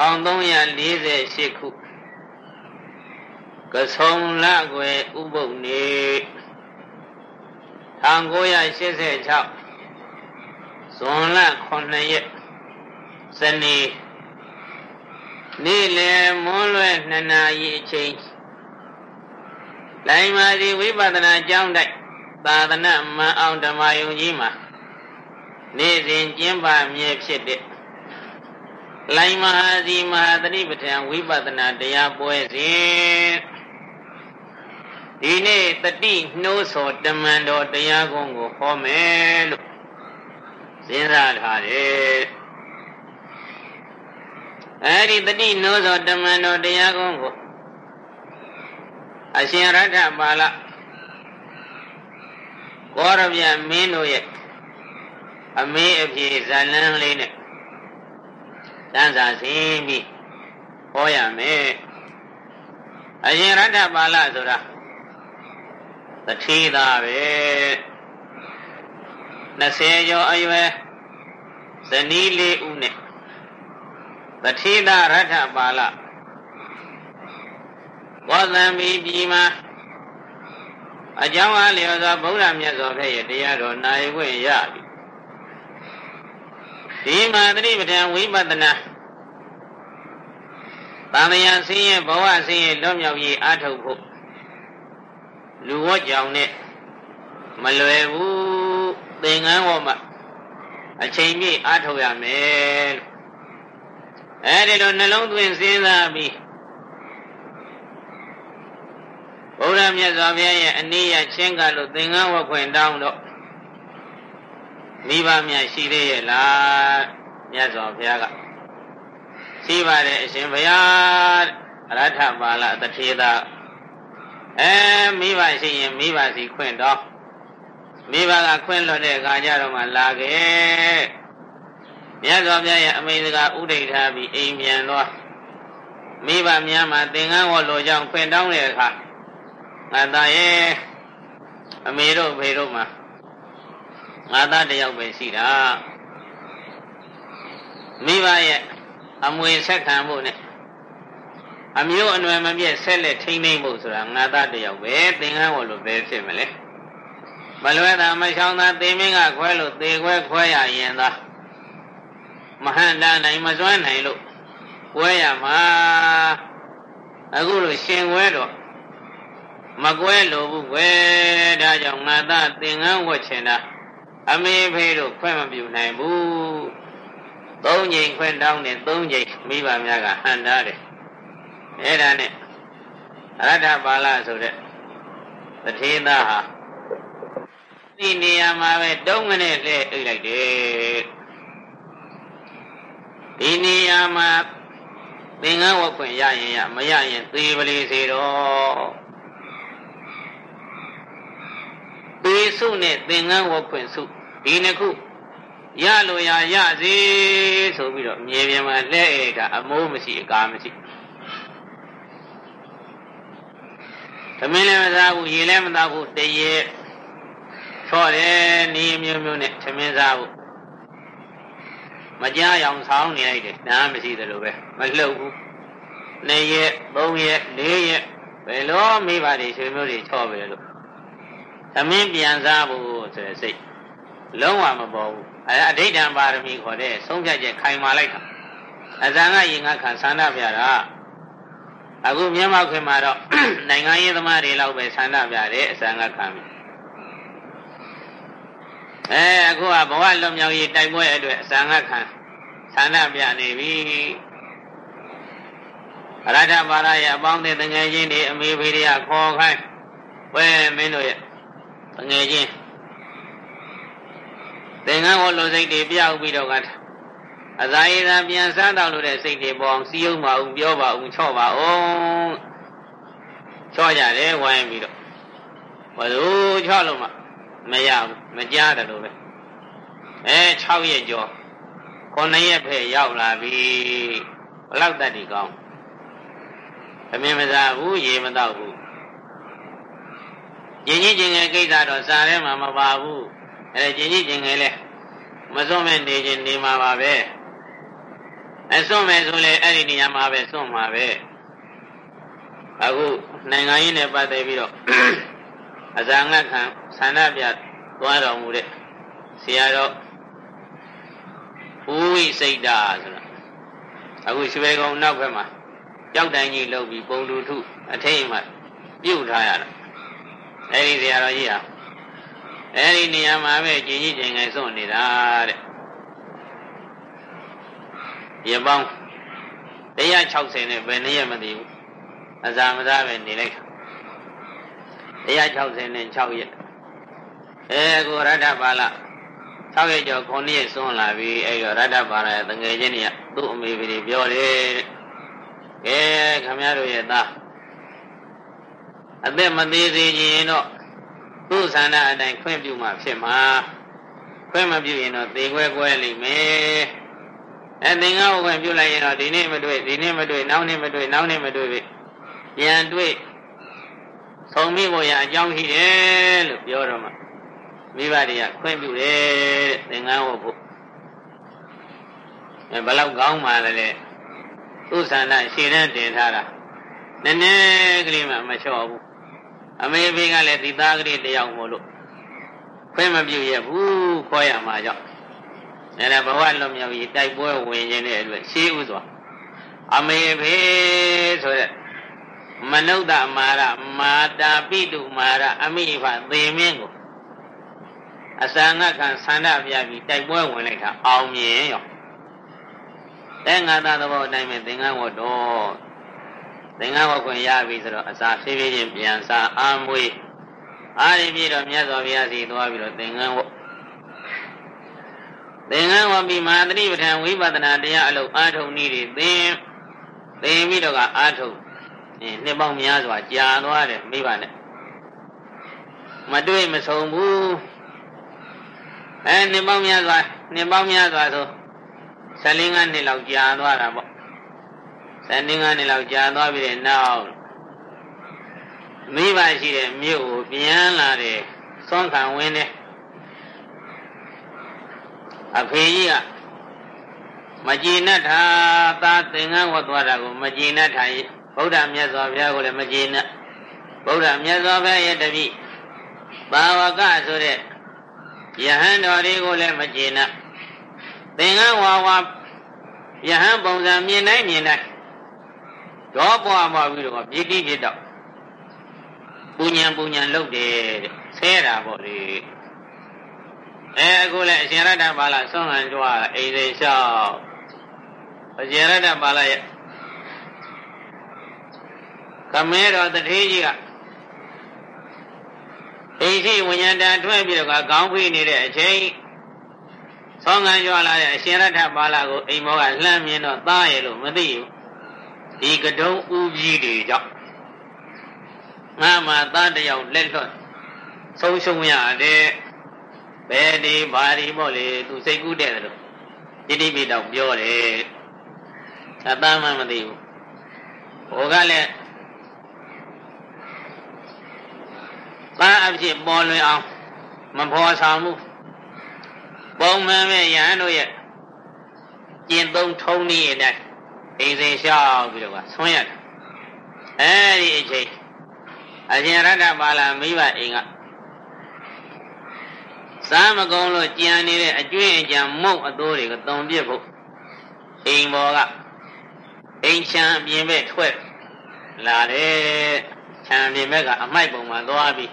1348ခုကဆုံလကွယ်ဥပုပ်နေ1986ဇွန်လ9ရက်စနေနေ့လယ်မွန်းလွဲ2နာရီအချိန်လိုင်မာစီဝိပဿနာကျောင်းတိုက်သာသနာမန်အောင်ဓမ္မယုံကြီးမှာနေ့စဉ်ကျင်းပမြဲဖြစ်တဲ့ လိုင်မဟာစီမဟာသတိပဋ္ဌာန်ဝိပဿနာတရားပွဲစဉ်ဒီနေ့တတိနှိုးဆော်တမန်တော်တရားကုန်းကိုဟောမယ်လို့စဉ်းစားထားတယ်အဲဒီတတိနှိုးဆော်တမန်တော်တရားကုန်းကိုအရှင်ရထပါဠကောရဗျမင်းတို့ရဲ့အမေးအပြေဇလန်းလေးနဲ့ တန်းစာစင်းပြီးဟောရမယ်အရင်ရတ္ထပါဠဆိုတာတထေးသားပဲ20ကျော်အရွယ်ဇနီးလေးဦးနဲ့တထေးသားရတ္ထပါဠဘောဇံဘီပြည်မှာအကြောင်းအားလျော်စွာဗုဒ္ဓမြတ်စွာဘုရားရဲ့တရားတော်နိုင်ခွင့်ရပြီ ဒီမှာသတိပဋ္ဌာန်ဝိပဿနာတန်မြာဆင်းရဲဘဝဆင်းရဲလွတ်မြောက်ရေးအားထုတ်ဖို့လူဝတ်ကြောင်နဲ့မလွယ်ဘူးသင်္ကန်းဝမှာအချိန်ပြည့်အားထုတ်ရမယ်လို့အဲဒီလိုနှလုံးသွင်းစဉ်းစားပြီးဘုရားမြတ်စွာဘုရားရဲ့အနည်းရချင်းကလို့သင်္ကန်းဝတ်ခွင့်တောင်းတော့ မိဘမြတ်ရှိသေးရဲ့လားမြတ်စွာဘုရားကရှိပါတယ်အရှင်ဘုရားရထပါဠတထေသာအဲမိဘရှိရင်မိဘစီခွင့်တော့မိဘကခွင့်လွတ်တဲ့အခါကျတော့မှလာခဲ့မြတ်စွာဘုရားရဲ့အမိန့်စကားဥဒိဋ္ဌာပြီးအိမ်ပြန်တော့မိဘများမှာသင်္ကန်းဝတ်လိုကြောင့်ခွင့်တောင်းတဲ့အခါငါသားရဲ့အမေတို့ဖေတို့မှာ ငါသားတယောက်ပဲရှိတာမိဘရဲ့အမွေဆက်ခံဖို့နဲ့အမျိုးအနွယ်မပြည့်ဆက်လက်ထိမ့်သိမ့်ဖို့ဆိုတာငါသားတယောက်ပဲသင်္ကန်းဝလို့ပဲဖြစ်မလဲမလွဲတာမချောင်းသာသေမင်းကခွဲလို့သေခွဲခွဲရရင်သာမဟန္တာနိုင်မစွမ်းနိုင်လို့ကွဲရမှာအခုလို့ရှင်ခွဲတော့မကွဲလို့ဘူးကွယ်ဒါကြောင့်ငါသားသင်္ကန်းဝတ်ချင်တာ အမေဖေးတို့ခွင့်မပြုနိုင်ဘူးသုံးချိန်ခွင့်တောင်းတယ်သုံးချိန်မိဘများကဟန်ထားတယ်အဲ့ဒါနဲ့အရထပါဠဆိုတဲ့တထေသားဟာဒီနေရာမှာပဲတုံးငနဲ့လှည့်အိတ်လိုက်တယ်ဒီနေရာမှာသင်္ကန်းဝတ်ခွင့်ရရင်ရမရရင်သေပလီစေတော့သေစုနဲ့သင်္ကန်းဝတ်ခွင့်စု ဒီနှစ်ခုရလို့ရရစေဆိုပြီးတော့မြေပြင်မှာလှဲ့ဧကအမိုးမရှိအကားမရှိသမင်းလည်းမစားဘူးရေလည်းမသားဘူးတရေချော့တယ်နီးမျိုးမျိုးနဲ့သမင်းစားဘူးမကြားအောင်ဆောင်းနေလိုက်တယ်နားမရှိသလိုပဲမလှုပ်ဘူးနှစ်ရက်သုံးရက်လေးရက်ဘယ်လိုမိဘတွေဆွေမျိုးတွေချော့ပဲလို့သမင်းပြန်စားဖို့ဆိုတဲ့စိတ် လုံးဝမပေါ်ဘူးအဲအဋိဋ္ဌံပါရမီခေါ်တဲ့ဆုံးဖြတ်ချက်ခိုင်မာလိုက်တာအဇံကရင်ကခံဆန္ဒပြတာအခုမြန်မာခွင်မှာတော့နိုင်ငံရေးသမားတွေလောက်ပဲဆန္ဒပြတယ်အဇံကခံပြီအဲအခုကဘဝလွန်မြောက်ရေးတိုက်ပွဲအတွက်အဇံကခံဆန္ဒပြနေပြီရထပါရရဲ့အပေါင်းအသင်းငယ်ချင်းတွေအမေဖေတွေကခေါ်ခိုင်းဝဲမင်းတို့ရဲ့ငယ်ချင်း သင်္ကန်းဝလိုစိတ်တွေပြောက်ပြီးတော့ကအစာရည်သာပြန်စားတော့လို့တဲ့စိတ်တွေပေါ်အောင်စီးအောင်ပါအောင်ပြောပါအောင်ချော့ပါအောင်ချော့ကြတယ်ဝိုင်းပြီးတော့ဘလို့ချော့လို့မှမရဘူးမကြားတယ်လို့ပဲအဲ6ရက်ကျော်9ရက်ဖက်ရောက်လာပြီဘလောက်တတ်ဒီကောင်းသမင်းမစားဘူးရေမတော့ဘူးကျင်ကြီးကျင်ငယ်ကိစ္စတော့စားထဲမှာမပါဘူး အဲကျင်ကြီးကျင်ငယ်လဲမစွန့်မဲ့နေခြင်းနေမှာပါပဲအစွန့်မယ်ဆိုလေအဲ့ဒီနေရာမှာပဲစွန့်မှာပဲအခုနိုင်ငံရေးနဲ့ပတ်သက်ပြီးတော့အဇာငတ်ခံဆန္ဒပြသွားတော်မူတဲ့ဆရာတော်ဦးဝိစိတ်တာဆိုတာအခုရွှေကုံနောက်ဘက်မှာကြောက်တိုင်းကြီးလှုပ်ပြီးပုံလူထုအထိတ်မှပြုတ်ထားရတာအဲ့ဒီဆရာတော်ကြီးဟာ အဲ့ဒီနေရာမှာပဲကြည်ကြီးကျင်ငယ်စွန့်နေတာတဲ့ရပောင်း160နဲ့ဘယ်နည်းမသိဘူးအစာမစားပဲနေလိုက်160နဲ့6ရက်အဲကိုရတ္တပါဠ6ရက်ကျော်9ရက်စွန့်လာပြီအဲ့တော့ရတ္တပါဠရဲ့တငယ်ချင်းတွေကသူ့အမေကြီးပြောတယ်ကဲခမရတို့ရဲ့သားအသက်မသေးစေခြင်းတော့ သူ့ဆန္ဒအတိုင်းခွင့်ပြုမှဖြစ်မှာခွင့်မပြုရင်တော့သေခွဲခွဲလိမ့်မယ်အဲသင်္ကန်းကိုခွင့်ပြုလိုက်ရင်တော့ဒီနေ့မတွေ့ဒီနေ့မတွေ့နောက်နေ့မတွေ့နောက်နေ့မတွေ့ပြီပြန်တွေ့ဆုံးမိဖို့ရအကြောင်းရှိတယ်လို့ပြောတော့မှမိဘတွေကခွင့်ပြုတယ်သင်္ကန်းဝတ်ဖို့အဲဘလောက်ကောင်းမှလည်းသူ့ဆန္ဒရှည်တဲ့တင်ထားတာနည်းနည်းကလေးမှမလျှော့ဘူး အမေဖေကလည်းဒီသားကလေးတယောက်မို့လို့ခွင့်မပြုရဘူးခေါ်ရမှာကြောင့်အဲဒါဘဝလွန်မြောက်ရေးတိုက်ပွဲဝင်ခြင်းတဲ့အတွက်ရှေးဥစွာအမေဖေဆိုတဲ့မနုဿမာရမာတာပိတုမာရအမိဖသေမင်းကိုအစာငတ်ခံဆန္ဒပြပြီးတိုက်ပွဲဝင်လိုက်တာအောင်မြင်ရောတဲ့ငါသားသဘောအတိုင်းပဲသင်္ကန်းဝတ်တော့ သင်္ကန်းဝတ်ခွင့်ရပြီဆိုတော့အစာဖြည်းဖြည်းချင်းပြန်စားအာမွေးအားရပြီးတော့မြတ်စွာဘုရားစီသွားပြီးတော့သင်္ကန်းဝတ်သင်္ကန်းဝတ်ပြီးမဟာတတိပဋ္ဌာန်ဝိပဿနာတရားအလုပ်အားထုတ်နည်းတွေသင်သင်ပြီးတော့ကအားထုတ်နှစ်ပေါင်းများစွာကြာသွားတယ်မိဘနဲ့မတွေ့မဆုံဘူးအဲနှစ်ပေါင်းများစွာနှစ်ပေါင်းများစွာဆို15နှစ်လောက်ကြာသွားတာပေါ့ 15နှစ်လောက်ကြာသွားပြီတဲ့နောက်မိဘရှိတဲ့မြို့ကိုပြန်လာတယ်သွန်ခံဝင်တယ်အဖေကြီးကမကြည်နဲ့ထာသာသင်္ကန်းဝတ်သွားတာကိုမကြည်နဲ့ထာဗုဒ္ဓမြတ်စွာဘုရားကိုလည်းမကြည်နဲ့ဗုဒ္ဓမြတ်စွာဘုရားရဲ့တပည့်ဘာဝကဆိုတဲ့ယဟန်တော်တွေကိုလည်းမကျေနပ်သင်္ကန်းဝါဝါယဟန်ပုံစံမြင်တိုင်းမြင်တိုင်း ဒေါပွားပွားပြီးတော့ပြိတိပြတော့ပူညံပူညံလုပ်တယ်တဲ့ဆဲတာပေါ့လေအဲအခုလည်းအရှင်ရတ္တပါဠိဆွမ်းဟန်ကြွားအိမ်စိလျှောက်အရှင်ရတ္တပါဠိရဲ့ကမဲတော်တထေးကြီးကအိရှိဝိညာဏတန်ထွက်ပြီးတော့ခေါင်းဖိနေတဲ့အချိန်ဆောင်းငံကြွလာတဲ့အရှင်ရထပါဠိကိုအိမ်မောကလှမ်းမြင်တော့သားရဲ့လို့မသိဘူး ဒီကတုံးဥကြီးတွေကြောင့်ငါမှသားတယောက်လက်လွတ်ဆုံးရှုံးရတယ်ဘယ်ဒီဘာဒီမို့လေသူစိတ်ကူးတဲ့တယ်လို့တိတိပိတော့ပြောတယ်အသားမှမသိဘူးဟိုကလည်းသားအဖြစ်ပေါ်လွင်အောင်မဖော်ဆောင်မှုပုံမှန်ပဲယဟန်တို့ရဲ့ကျင့်သုံးထုံးနည်းအတိုင်း အိမ်စဉ်လျှောက်ပြီးတော့ဆွမ်းရတယ်အဲဒီအချိန်အရှင်ရတ္တပါဠိမိဘအိမ်ကစားမကုန်းလို့ကြံနေတဲ့အကျွင့်အကြံမုတ်အတိုးတွေကိုတုံပြစ်ဖို့အိမ်ပေါ်ကအိမ်ချမ်းအပြင်ဘက်ထွက်လာတယ်ချမ်းပြင်ဘက်ကအမိုက်ပုံမှာသွားပြီး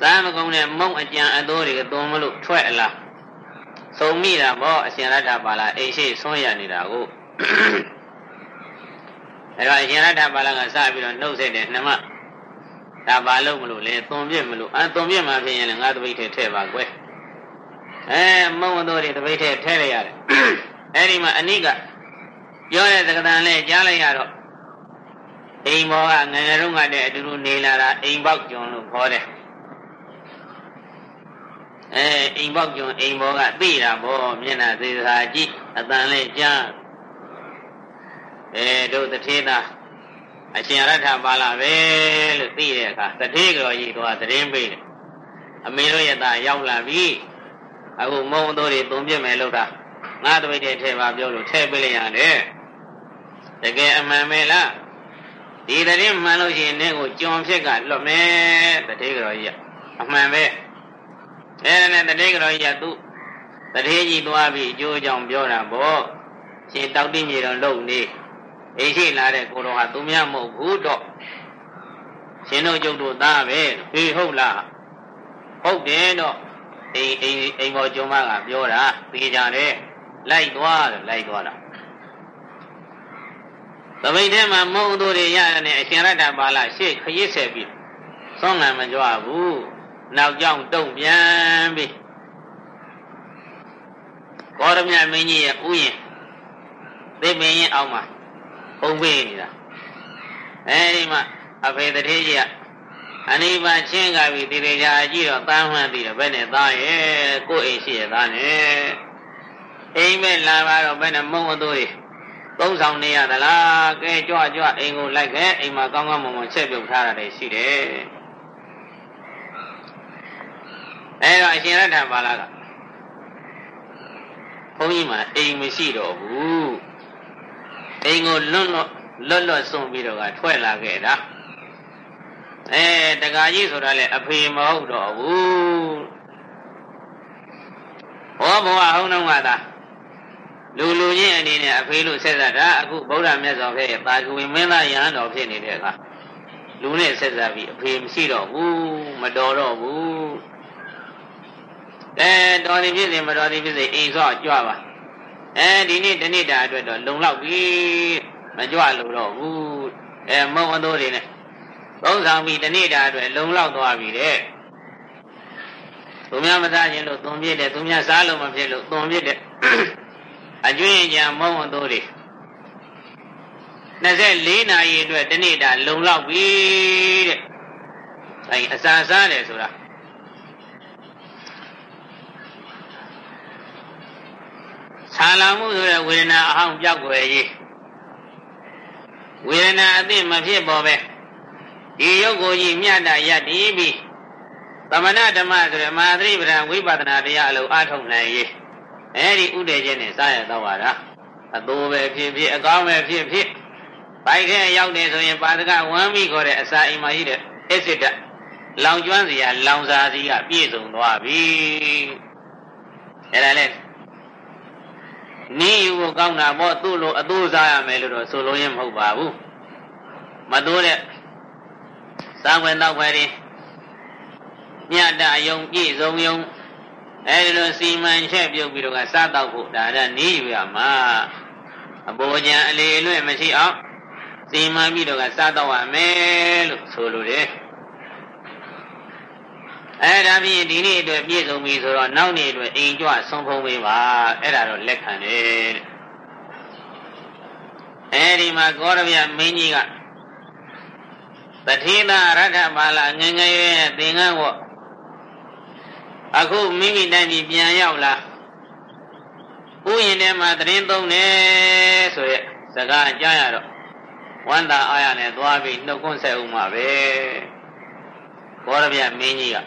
စားမကုန်းတဲ့မုံအကြံအတိုးတွေကသုံးမလို့ထွက်လာသုံမိတာပေါ့အရှင်ရတ္ထပါဠိအိရှိဆွံ့ရနေတာကို အဲတော့အရှင်ရတ္ထပါဠိကစပြီးတော့နှုတ်ဆက်တယ်နှမဒါဘာလို့မလို့လဲသွန်ပြစ်မလို့အဲသွန်ပြစ်မှဖြစ်ရင်လည်းငါတပိတ်ထဲထည့်ပါကွယ်အဲမုံအတိုးတွေတပိတ်ထဲထည့်လိုက်ရတယ်အဲဒီမှာအနိကပြောတဲ့သက္ကတန်လေးကြားလိုက်ရတော့အိမ်ဘောကငငယ်တုန်းကတည်းအတူတူနေလာတာအိမ်ပေါက်ကျွန်းလို့ခေါ်တယ်အဲအိမ်ပေါက်ကျွန်းအိမ်ဘောကသိတာဗောမျက်နှာသေးစာကြည့်အတန်လေးကြား အဲတို့တထေးသားအရှင်ရထပါလာပဲလို့သိတဲ့အခါတထေးကြော်ကြီးကသတင်းပေးတယ်အမေတို့ရဲ့သားရောက်လာပြီအခုမုံတို့တွေသုံးပြမယ်လို့တာငါတပိတ်တဲ့ထဲပါပြောလို့ထဲပေးလိုက်ရတယ်တကယ်အမှန်ပဲလားဒီတည်းမှန်လို့ရှိရင်နင့်ကိုကြုံဖြစ်ကလွတ်မယ်တတိကတော်ကြီးကအမှန်ပဲအဲ့ဒါနဲ့တတိကတော်ကြီးကသူ့တတိကြီးသွားပြီးအကျိုးအကြောင်းပြောတာပေါ့ရှင်တောက်တိမြေတော်လုံနေ အိရှိလာတဲ့ကိုတော်ဟာသူများမဟုတ်ဘူးတော့ရှင်တို့ကျုပ်တို့သားပဲဟေးဟုတ်လားဟုတ်တယ်တော့အိမ်အိမ်အိမ်ပေါ်ကျုံမကပြောတာသိကြတယ်လိုက်သွားတယ်လိုက်သွားတာသပိတ်ထဲမှာမုံတို့တွေရတဲ့အရှင်ရတ္တပါဠရှေ့ခရစ်ဆက်ပြီးသွန်ငံမကြွဘူးနောက်ကြောင်တုံပြန်ပြီးကောရမြမင်းကြီးရဲ့ဥယျာဉ်သိပင်ရင်အောက်မှာ ပုံပေးနေတာအဲဒီမှာအဖေတထေးကြီးကအနိဗ္ဗာန်ချင်းကပြီးတည်တည်ကြအကြည့်တော့သားမှန်းပြီးတော့ဘယ်နဲ့သားရဲ့ကိုယ်အိမ်ရှိရသားနဲ့အိမ်မဲ့လာပါတော့ဘယ်နဲ့မုံအသွေးသုံးဆောင်နေရသလားကဲကြွကြွအိမ်ကိုလိုက်ခဲ့အိမ်မှာကောင်းကောင်းမွန်မွန်ချက်ပြုတ်ထားတာရှိတယ်အဲတော့အရှင်ရထံပါလာကဘုန်းကြီးမှာအိမ်မရှိတော့ဘူး အိမ်ကိုလွတ်လွတ်လွတ်လွတ်ဆုံးပြီးတော့ကထွက်လာခဲ့တာအဲတက္ကကြီးဆိုတာလေအဖေမဟုတ်တော့ဘူးဟောဘဝဟောင်းတော့ကသာလူလူချင်းအနေနဲ့အဖေလို့ဆက်ဆက်တာအခုဗုဒ္ဓမြတ်စွာဘုရားရဲ့ပါကဝေမင်းသားယဟန်တော်ဖြစ်နေတဲ့အခါလူနဲ့ဆက်ဆက်ပြီးအဖေမရှိတော့ဘူးမတော်တော့ဘူးအဲတော်ဒီဖြစ်စေမတော်ဒီဖြစ်စေအိမ်ဆော့ကြွပါ အဲဒီနေ့တနေ့တာအတွက်တော့လုံလောက်ပြီမကြွလို့တော့ဘူးအဲမုံအသိုးတွေနဲ့သုံးဆောင်ပြီးတနေ့တာအတွက်လုံလောက်သွားပြီတဲ့သူများမစားခြင်းလို့သွန်ပြစ်တယ်သူများစားလို့မဖြစ်လို့သွန်ပြစ်တယ်အကျွင်းကြံမုံအသိုးတွေ24နာရီအတွက်တနေ့တာလုံလောက်ပြီတဲ့အဲအစာစားတယ်ဆိုတာ ဆာလာမှုဆိုတဲ့ဝေဒနာအဟောင်းပြောက်ွယ်ရေးဝေဒနာအသိမဖြစ်ပေါ်ပဲဒီရုပ်ကိုကြီးမြတ်တာယက်တည်ပြီးသမဏဓမ္မဆိုရမဟာသတိပဒံဝိပဿနာတရားအလုံးအထုတ်နိုင်ရေးအဲဒီဥဒေခြင်းနဲ့စားရတော့ပါလားအတိုးပဲဖြစ်ဖြစ်အကောင်းပဲဖြစ်ဖြစ်ဘိုက်ထဲရောက်နေဆိုရင်ပါဒကဝမ်းမိခေါ်တဲ့အစာအိမ်မှာရှိတဲ့အစ်စ်တလောင်ကျွမ်းစရာလောင်စာစီကပြည့်စုံသွားပြီအဲဒါလည်း နီးယူကိုကောင်းတာပေါ့သူ့လိုအတိုးစားရမယ်လို့တော့ဆိုလို့ရင်မဟုတ်ပါဘူးမတိုးတဲ့စားဝင်တော့ခွဲရင်မြတ်တအယုံပြည့်စုံယုံအဲဒီလိုစီမံချက်ပြုတ်ပြီးတော့ကစားတော့ဖို့ဒါကနီးယူရမှာအပေါ်ကြံအလေလွဲ့မရှိအောင်စီမံပြီးတော့ကစားတော့ရမယ်လို့ဆိုလိုတယ် အဲဒါဖြင့်ဒီနေ့အတွက်ပြည့်စုံပြီဆိုတော့နောက်နေ့အတွက်အိမ်ကြွဆုံးဖုံးပေးပါအဲ့ဒါတော့လက်ခံတယ်အဲဒီမှာကောရဗျမင်းကြီးကတထေနာရထပါလာငငယ်ရဲ့သင်္ကန်းဝတ်အခုမိမိတိုင်းပြည်ပြန်ရောက်လာဥယျာဉ်ထဲမှာတရင်သုံးတယ်ဆိုရက်စကားကြားရတော့ဝန္တာအာရနဲ့သွားပြီးနှုတ်ခွန်းဆက်ဦးမှာပဲဘောရဗျမင်းကြီးက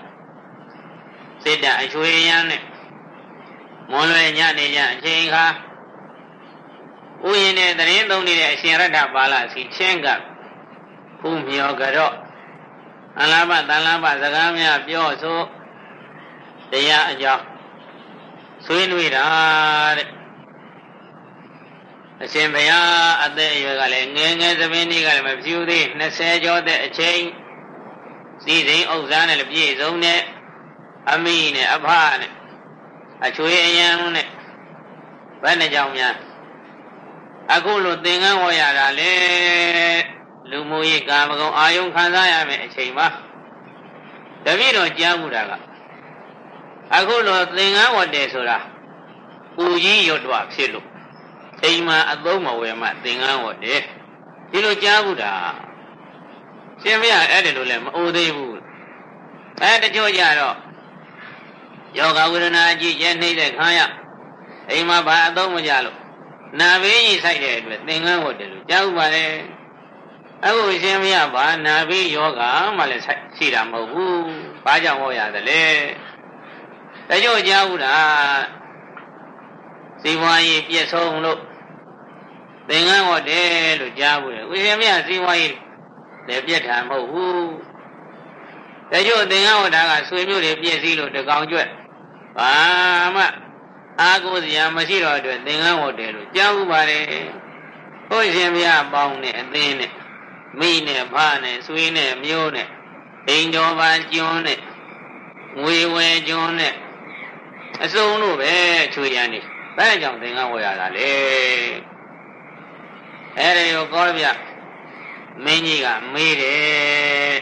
စိတ်တအချွေရမ်းနဲ့မွန်လွယ်ညနေညအချိန်ခါဥယျာဉ်နဲ့တရင်သုံးနေတဲ့အရှင်ရထပါလာစီချင်းကဖူးမြော်ကြတော့အလားပတန်လားပစကားများပြောဆိုတရားအကြောင်းဆွေးနွေးတာတဲ့အရှင်ဘုရားအသက်အရွယ်ကလည်းငယ်ငယ်သမင်းကြီးကလည်းမပြူသေး20ကျော်တဲ့အချိန်စီစဉ်ဥစ္စာနဲ့လည်းပြည့်စုံတဲ့ အမိနဲ့အဖနဲ့အချွေအယံနဲ့ဘယ်နှကြောင်များအခုလိုသင်္ကန်းဝေါ်ရတာလေလူမှုရေးကာမဂုဏ်အာယုံခံစားရမယ်အချိန်ပါတပည့်တော်ကြားမှုတာကအခုလိုသင်္ကန်းဝတ်တယ်ဆိုတာပူကြီးရွတ်တော့ဖြစ်လို့အိမ်မှာအသုံးမဝယ်မှသင်္ကန်းဝတ်တယ်ဒီလိုကြားမှုတာရှင်မရအဲ့ဒီလိုလဲမအိုသေးဘူးအဲတချို့ကြတော့ ယောဂဝေဒနာကြည့်ရဲ့နှိမ့်တဲ့ခံရအိမ်မှာဘာအသုံးမကြလို့နာဘေးကြီးဆိုင်တဲ့အတွက်သင်္ကန်းဝတ်တယ်လို့ကြားဥပါလေအခုရှင်မရဘာနာဘေးယောဂမှလည်းရှိတာမဟုတ်ဘူးဘာကြောင့်ဟောရသလဲတချို့ကြားဘူးလားစီဝါရေးပြည့်စုံလို့သင်္ကန်းဟောတယ်လို့ကြားဘူးလေဦးရှင်မြတ်စီဝါရေးလည်းပြည့်ထံမဟုတ်ဘူးတချို့သင်္ကန်းဟောတာကဆွေမျိုးတွေပြည့်စည်လို့တကောင်ကျွတ် ဘာမှအာကိုစရာမရှိတော့အတွက်သင်္ကန်းဟောတယ်လို့ကြားဘူးပါတယ်ဦးရှင်မြတ်ပေါင်းနဲ့အသင်းနဲ့မိနဲ့ဖနဲ့ဆွေနဲ့မျိုးနဲ့အိမ်တော်ပါကျွန်းနဲ့ငွေဝယ်ကျွန်းနဲ့အစုံလို့ပဲချွေရန်နေဘယ်ကြောင့်သင်္ကန်းဝယ်ရတာလဲအဲ့ဒီကိုကောရပြမင်းကြီးကမေးတယ်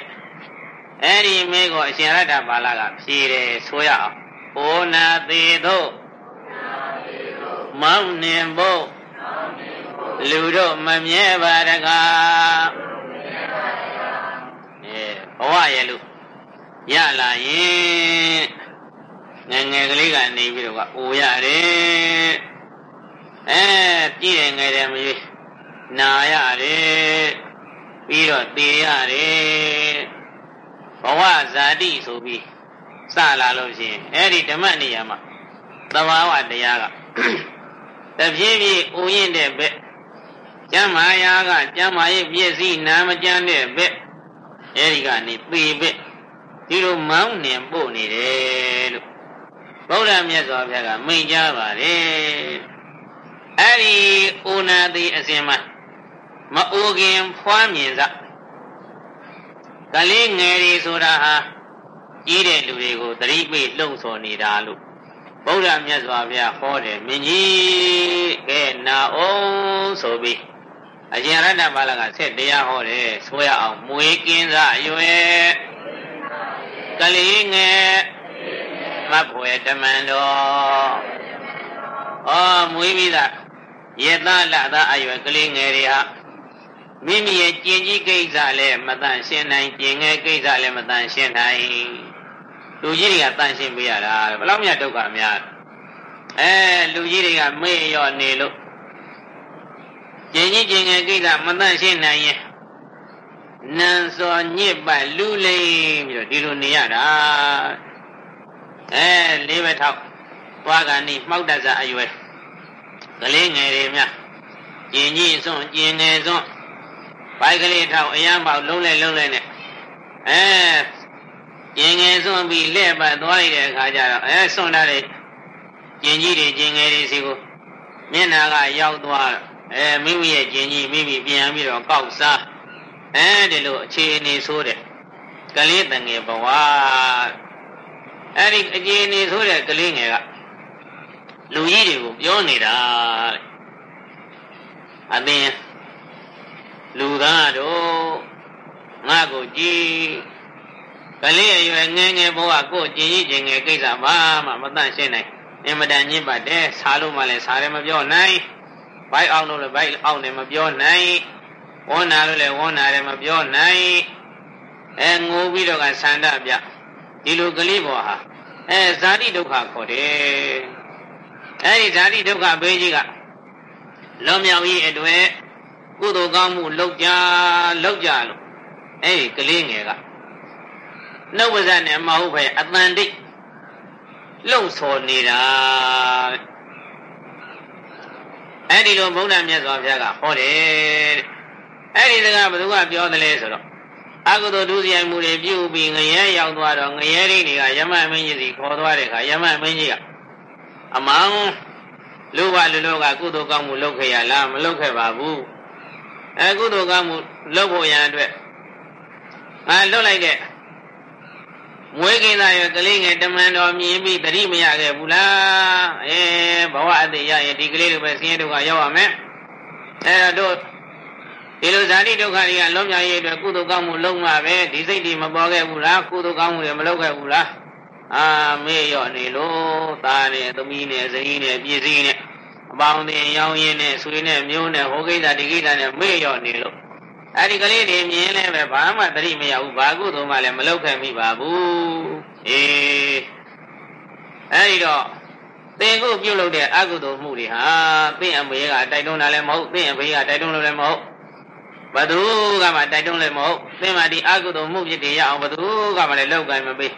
အဲ့ဒီမေးကိုအရှင်ရတ္တပါဠကဖြေတယ်ဆိုရအောင် ဩနာသေးသောမောင်းနှင်ဖို့လူတို့မမြဲပါတကားအဲဘဝရဲ့လို့ရလာရင်ငငယ်ကလေးကနေပြီးတော့ကအိုရတယ်အဲကြည့်တယ်ငယ်တယ်မရွေးနာရတယ်ပြီးတော့သေရတယ်ဘဝဇာတိဆိုပြီး စလာလို့ရှိရင်အဲ့ဒီဓမ္မနေရာမှာသဘာဝတရားကတဖြည်းဖြည်းဥယျင့်တဲ့ဘက်ကျမ်းမာယာကကျမ်းမာရေးပြည့်စည်နာမကျမ်းတဲ့ဘက်အဲ့ဒီကနေသေဘက်ဒီလိုမောင်းနှင်ပို့နေတယ်လို့ဗုဒ္ဓမြတ်စွာဘုရားကမိန့်ကြားပါတယ်အဲ့ဒီဩနာတိအစဉ်မှာမအိုခင်ဖွားမြင်စကလေးငယ်တွေဆိုတာဟာ ကြီးတဲ့လူတွေကိုသတိပေးလှုံ့ဆော်နေတာလို့ဗုဒ္ဓမြတ်စွာဘုရားဟောတယ်မြင်ကြီးကဲနာအောင်ဆိုပြီးအရှင်ရတ္တပါဠကဆက်တရားဟောတယ်ဆိုရအောင်မွေးကင်းစားအရွယ်ကလေးငယ်မဖွယ်တမန်တော်ဩမွေးပြီးသားယေသလသာအရွယ်ကလေးငယ်တွေဟာမိမိရဲ့ကျင်ကြီးကိစ္စလည်းမတန်ရှင်းနိုင်ကျင်ငယ်ကိစ္စလည်းမတန်ရှင်းနိုင် လူကြီးတွေကတန်ရှင်းပေးရတာဘယ်လောက်မြတ်ဒုက္ခများအဲလူကြီးတွေကမေ့ရော့နေလို့ကျင်ကြီးကျင်ငယ်ကိစ္စမတန်ရှင်းနိုင်ရင်နန်စော်ညစ်ပတ်လူလိမ့်ပြီးတော့ဒီလိုနေရတာအဲလေးဘက်ထောက်သွားကနေမှောက်တတ်စားအရွယ်ကလေးငယ်တွေများကျင်ကြီးစွန့်ကျင်ငယ်စွန့်ဘိုက်ကလေးထောက်အရန်ပေါက်လုံးလဲလုံးလဲနဲ့အဲ ကျင်ငယ်စွန့်ပြီးလက်ပတ်သွားလိုက်တဲ့အခါကျတော့အဲစွန့်ထားတဲ့ကျင်ကြီးတွေကျင်ငယ်တွေစီကိုမျက်နာကရောက်သွားအဲမိမိရဲ့ကျင်ကြီးမိမိပြန်ပြီးတော့ကောက်စားအဲဒီလိုအခြေအနေဆိုးတဲ့ကလေးတငယ်ဘဝအဲ့ဒီအခြေအနေဆိုးတဲ့ကလေးငယ်ကလူကြီးတွေကိုပြောနေတာအသင်လူသားတို့ငါကိုကြည် ကလေးအရွယ်ငယ်ငယ်ဘဝကိုကြည်ကြီးခြင်းငယ်ကိစ္စဘာမှမတန့်ရှင်းနိုင်အင်မတန်ညစ်ပတ်တယ်စားလို့မှလည်းစားတယ်မပြောနိုင်ဘိုက်အောင်လို့လည်းဘိုက်အောင်တယ်မပြောနိုင်ဝန်းနာလို့လည်းဝန်းနာတယ်မပြောနိုင်အဲငိုပြီးတော့ကဆန္ဒပြဒီလိုကလေးဘောဟာအဲဇာတိဒုက္ခခေါ်တယ်အဲဒီဇာတိဒုက္ခဘေးကြီးကလွန်မြောက်ရေးအတွက်ကုသိုလ်ကောင်းမှုလုပ်ကြလုပ်ကြလို့အဲဒီကလေးငယ်က နှုတ်ပါဇနဲ့မဟုတ်ပဲအတန်တိတ်လှုပ်ဆော်နေတာအဲ့ဒီလိုဗုဒ္ဓမြတ်စွာဘုရားကဟောတယ်အဲ့ဒီစကားဘယ်သူကပြောတယ်လဲဆိုတော့အကုသိုလ်ဒုစရိုက်မှုတွေပြုပြီးငရဲရောက်သွားတော့ငရဲရင်းတွေကယမမင်းကြီးစီခေါ်သွားတဲ့အခါယမမင်းကြီးကအမောင်လူဘလူလူကကုသိုလ်ကောင်းမှုလုပ်ခဲ့ရလားမလုပ်ခဲ့ပါဘူးအဲကုသိုလ်ကောင်းမှုလုပ်ဖို့ရန်အတွက်ငါလွတ်လိုက်တဲ့ မွေးကိစ္စရကလေးငယ်တမန်တော်မြင်ပြီးတတိမရခဲ့ဘူးလားအဲဘဝအသေးရရင်ဒီကလေးတွေပဲဆင်းရဲဒုက္ခရောက်ရမယ်အဲတော့ဒီလိုဇာတိဒုက္ခတွေကလွန်မြောက်ရေးအတွက်ကုသိုလ်ကောင်းမှုလုပ်မှပဲဒီစိတ်တွေမပေါ်ခဲ့ဘူးလားကုသိုလ်ကောင်းမှုတွေမလုပ်ခဲ့ဘူးလားအာမေ့ရော့နေလို့သားနဲ့သမီးနဲ့ဇနီးနဲ့ပြည့်စည်နဲ့အပေါင်းအသင်းရောင်းရင်းနဲ့ဆွေနဲ့မျိုးနဲ့ဟိုကိစ္စဒီကိစ္စနဲ့မေ့ရော့နေလို့ အဲ့ဒီကလေးတွေမြင်လဲပဲဘာမှသတိမရဘူးဘာကုသိုလ်မှလည်းမလုပ်ခဲ့မိပါဘူးအေးအဲ့ဒီတော့သင်ကိုပြုတ်လုပ်တဲ့အကုသိုလ်မှုတွေဟာသင်အမေကတိုက်တွန်းတာလည်းမဟုတ်သင်အဖေကတိုက်တွန်းလို့လည်းမဟုတ်ဘသူကမှတိုက်တွန်းလည်းမဟုတ်သင်မှဒီအကုသိုလ်မှုဖြစ်တယ်ရအောင်ဘသူကမှလည်းလောက်ကင်မပေး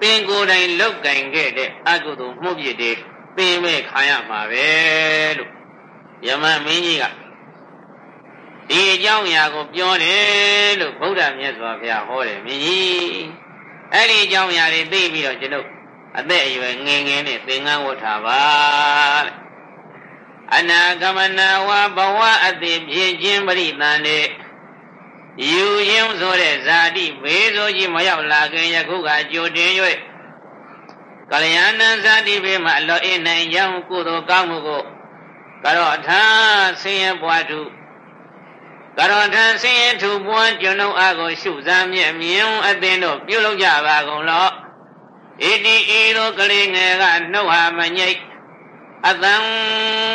သင်ကိုယ်တိုင်လောက်ကင်ခဲ့တဲ့အကုသိုလ်မှုဖြစ်တယ်သိမဲ့ခံရမှာပဲလို့ယမန်မင်းကြီးက ဒီအကြောင်းအရာကိုပြောတယ်လို့ဗုဒ္ဓမြတ်စွာဘုရားဟောတယ်မင်းကြီးအဲ့ဒီအကြောင်းအရာတွေသိပြီးတော့ကျွန်ုပ်အသက်အရွယ်ငယ်ငယ်နဲ့သင်္ကန်းဝတ်ထားပါတဲ့အနာဂမနာဝဘဝအတိဖြစ်ခြင်းပရိသန်နဲ့ယူရင်းဆိုတဲ့ဇာတိဘေးဆိုကြီးမရောက်လာခင်ယခုကကြိုတင်၍ကလျာဏဇာတိဘေးမှာအလောအေးနိုင်ကြောင်းကုသိုလ်ကောင်းမှုကိုကရောထာဆင်းရဲပွားထု ကရောထာဆင်းရဲထုပွားကျွန်ုပ်အားကိုရှုစားမြဲမြင်အသင်တို့ပြုလုပ်ကြပါကုန်လော့ဣတိဤလိုကလေးငယ်ကနှုတ်ဟာမငိတ်အတန်